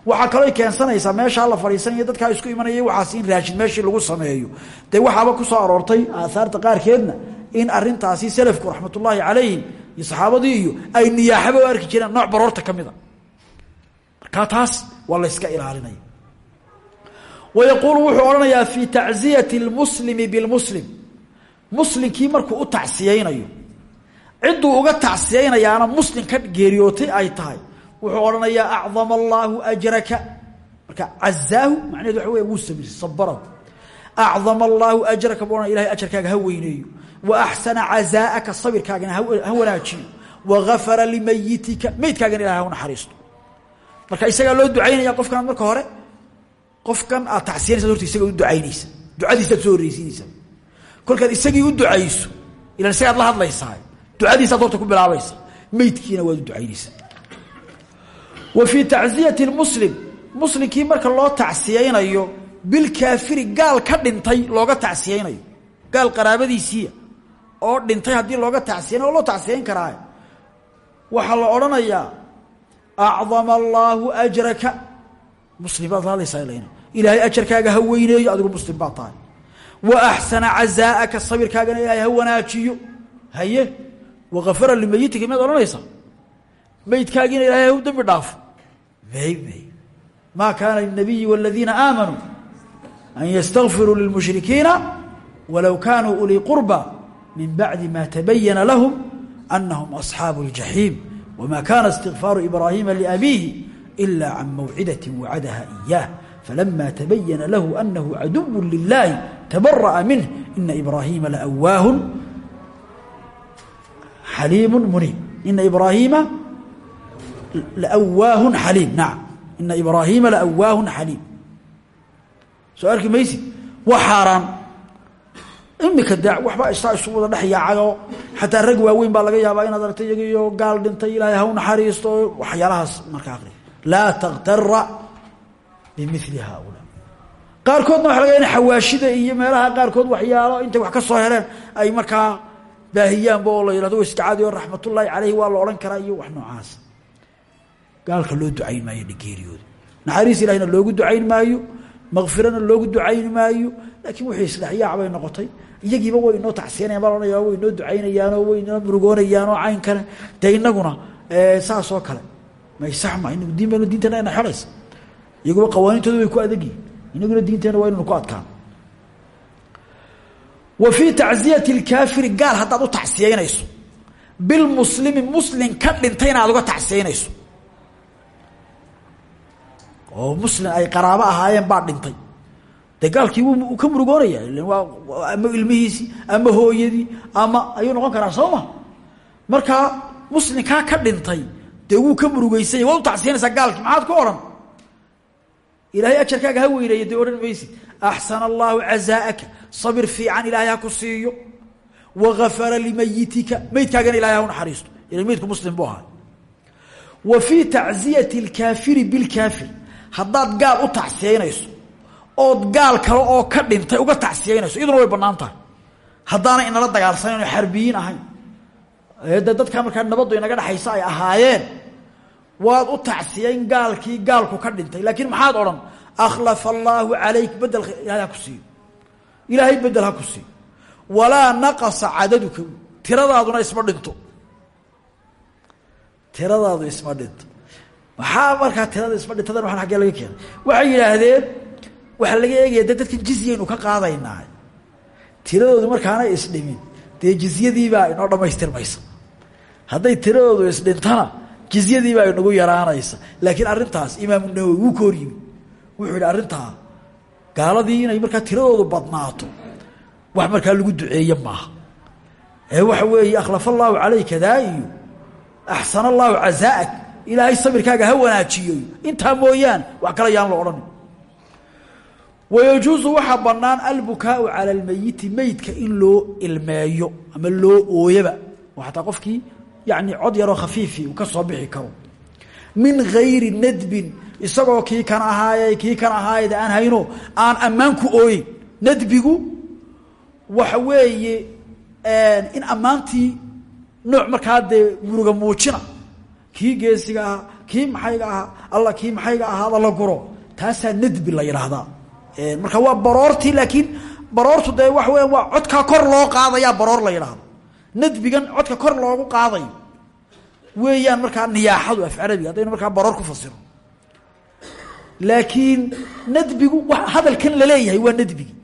Waxaa kaloo keensanaysaa meeshaa la fadhiisanaya dadkaa isku imanaya waxaas in raashin meeshii lagu sameeyo. Dee waxaaba ku soo aroortay aahaarta qaarkeedna in arintaasi salafku raxmatullaahi calayhim iyo saxaabadii iyo ay niyaaxaba arki jireen nooc baroorta ka mida markaa taas waa la yska ilaalinaya wayaquulu wuxuu odhanayaa fii tacziyati اlmuslimi bilmuslim. Muslimkii markuu u tacsiyeynayo cidduu uga tacsiyeynayaana muslim ka geeriyootay ay tahay. Wuxuu odhanayaa acdama allaahu ajraka. Marka cazaahu macnaheed waxa wey wuu samirsi sabarahu acdama allaahu ajraka buu odhanaya ilahay ajarkaaga ha weyneeyo wa axsana cazaa'aka sabirkaagana ha wanaajiyo wagafara limayitika meydkaagana marka isagaa loo ducaynaya qofkan marka hore qofkan aad tacsiyanaysa horta isaga u ducaynaysa ducadiisaad soo horreysiinaysa kolkaad isagii u ducayso ilan isagaad la hadlaysaa ducadiisaad horta ku bilaabaysa meydkiina waad u ducaynaysa wa fii tacziyati muslim muslimkii marka loo tacsiyaynayo bilkaafiri gaal ka dhintay looga tacsiyaynayo gaal qaraabadiisiiya oo dhintay haddii looga tacsiyaynayo oo loo tacsiyayn karaa waxaa la odhanayaa acdama allaahu ajraka. Muslim baad la ilaahay ajarkaaga ha weyneeyo adigu muslim baad wa axsana cazaa'aka sabirkaagana ilaahay ha wanaajiyo. Haye wakafara limayitika miyaad odhanaysaa? Meydkaagiina ilahay ha u dembi dhaafo. May may. Maa kaana linabiyi wاladiina aamanuu an ystakfiruu lilmushrikiina walow kaanuu ulii qurba min bacdi ma tabayana lahum anahum asxaabu اljaxiim wma kana اstikfaaru ibraahiima liabiihi ila can mawcidati wacadaha iyaah falama tabayana lahu anahu caduw lilahi tabara'a minh ina ibraahiima laawaahu xaliimu muniib ina ibraahiima laawaahu xaliim nacam ina ibraahiima laawaahu xaliim soo arki maysid? Waa imika de waxbaa istaa isu wada dhex rag waaweyn baa laga yaabaa inaad aragta iyagiyo gaal dhintay ilaahay haw naxariisto. Waxyaalahaas marka aqri laa takhtara bimili haaulaa qaarkoodna waxa laga ya xawaashida iyo meelaha qaarkood waxyaalo intay wax ka soo heleen ay markaa baahiyaanba oo la yihahdo iskacaadi oo raxmatullaahi caleyhi waa la odhan karaa iyo wax noocaas. Gaalka loo ducayn maayo dhigeeriyooda naxariis ilahina loogu ducayn maayo makfirana loogu ducayn maayo laakiin wixii isdhexyaac bay noqotay. Iyagiiba way inoo tacsiyanayan baa laodhanaya way inoo ducaynayaanoo way inoo murugoonayaanoo caynkane dee inaguna saas oo kale. May sax ma inagu diin baynu diintana ina xelaysa iyaguba qawaaniintooda way ku adagyihin inaguna diinteena waa inaynu ku adkaan. Wa fii tacziyati اlkaafiri gaal haddaad u tacsiyaynayso bilmuslimi muslim ka dhintayna aad uga oo muslim ay qaraabo ahaayeen baa dhintay. Dee gaalkii ka murugoonaya ama ilmihiisii ama hooyadii ama ayuu noqon karaa soo ma? Markaa muslimkaa ka dhintay dee wuu ka murugeysanya waad u tacsiyanaysaa gaalkii maxaad ku odhan? Ilaahay ajarkaaga ha weyneeya dee odhan maysid. Axsana allaahu cazaa'aka sabir fiican ilaahay ha ku siiyo. Wagafara limayitika meydkaagana ilahay ha naxariisto. Ila meydku muslim buu ahaa. Wa fii tacziyati bilkaafir haddaad gaal u tacsiyaynayso ood gaal kale oo ka dhintay uga tacsiyaynayso iyaduna way bannaan tahay. Haddaana inala dagaalsanayn xarbiyiin ahayn. De dadkaa markaa inaga dhexaysa ay ahaayeen. Waad u tacsiyayn gaalkii gaalku ka dhintay laakiin maxaad odhan akhlafa allaahu calayk bedel ilaahay ilaahay bedel ha ku siiyo. Walaa naqasa cadaduka. Tiradaaduna isma dhinto. Tiradaadu isma dhinto maxaa markaa tirada isma dhintadan waan aggee laga keenay. Waxay yidhaahdeen waxaa laga eegaya de dadkan jizyaynu ka qaadaynaa tiradoodu markaana isdhimin dee jizyadiibaa inoo dhamaystirmaysa hadday tiradoodu isdhintana jizyadiibaa inagu yaraanaysa. Laakiin arrintaas imaamu nawowi wuu ka hor wuxuu yidhi arrintaa gaaladii inay markaa tiradoodu badnaato wax markaa lagu duceeye maaha. Ee waxa weeye akhlafa allaahu calayka daa iyo axsana ilaahay sabirkaaga ha wanaajiyo intaa mooyaane wax kale yaan la odhanin wayajuusu waxaa bannaan albukaau cala almeyiti meydka in loo ilmeeyo ama loo ooyaba. Oo xataa qofkii yani cod yaroo khafiifi uu ka soo bixi karo. Min gayri nadbin isagoo kii kan ahaaye kii kan ahaayed aan hayno aan ammaan ku ooyeyn nadbigu waxa weeye in ammaantii nooc markaa dee muruga muujina kii geesiga ahaa kii maxayga ahaa alla kii maxayga ahaada la guro. Taasaa nadbi la yidhaahdaa marka waa baroortii laakiin baroortu dee waxa weya waa codkaa kor loo qaadayaa baroor la yidhaahdo nadbigan codka kor loogu qaadayo weeyaan markaa niyaaxadu af carabiga haddaynu markaa baroor ku fasiro. Laakiin nadbigu hadalkan la leeyahay waa nadbigi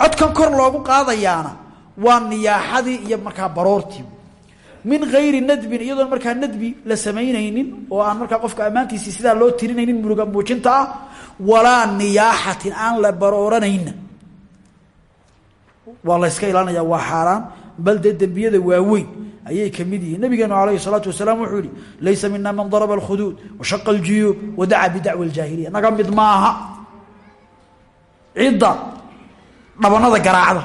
codkan kor loogu qaadayaana waa niyaaxadii iyo markaa baroortii min gayri nadbin iyadoon markaa nadbi la samaynaynin oo aan markaa qofka ammaantiisii sidaa loo tirinaynin muruga muujinta ah walaa aan la barooranayna waa layska ilaalinaya waa xaaraan bal dee dembiyada waaweyn ayay ka mid yihiin. Nabigeenu alayhi salaatu wasalaam wuxuu yihi laysa mina man daraba alkhuduud washaqa aljuyuub wadacaa bidacwa aljaahiliya. Naga mid maaha cidda dhabanada garaacda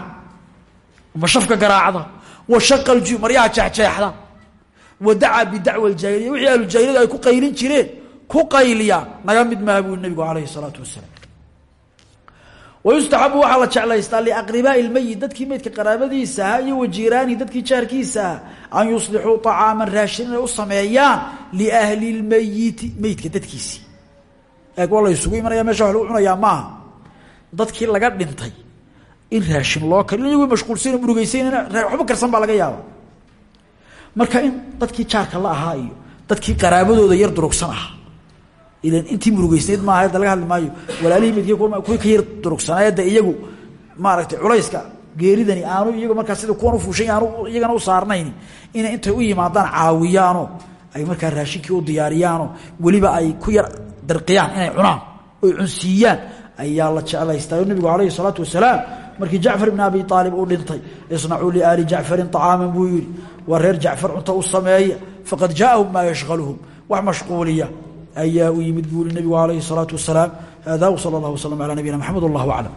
mashafka garaacda washaqa aljuyuub maryaha jeexjeexda wadacaa bidacwa aljaahiliya. Wixii ahlujaahiliyadu ay ku qaylin jireen ku qayliya naga mid maaha buu nabigu alayhi salaatu wasalaam wayustaxabu waxaa la jeclaystaa liaqribaa'i lmeyit dadkii meydka qaraabadiisa ahaa iyo wajiiraanihi dadkii jaarkiisa ah an yuslixuu طacaaman raashin inay u sameeyaan liahli lmeyiti meydka dadkiisii. Eeg waa la isugu imanaya meesha wax lagu cunayaa maaha. Dadkii laga dhintay in raashin loo kar iyagoo mashquulsan murugeysayn waxba karsan baa laga yaaba marka in dadkii jaarka la ahaa iyo dadkii qaraabadooda yar durugsan ah ilan intii murugeysnayd maaha hadda laga hadli maayo walaalihii midkii kuwii ka yar durugsanaayadda iyagu maaragtay culayska geeridani aanu iyagu markaa sida kuwan ufuushay aanu iyagana u saarnayn inay intay u yimaadaan caawiyaanoo ay markaa raashinkii u diyaariyaanoo weliba ay ku yar darqiyaan inay cunaan oy cunsiiyaan ayaa la jeclaystaa nabigu calayhi salaatu wasalaam markii jacfar ibn abi aalib uu dhintay isnacuu liaali jacfarin طacaaman buu yihi waa reer jacfar cunto u sameeya faqad jaaahum maa yashqaluhum wax mashquuliya ayaa u yimid buu uri nabigu alayhi الsalaaةu wasalaam hada wslى اllah wslm alى nabiyina mxamed wallah aclam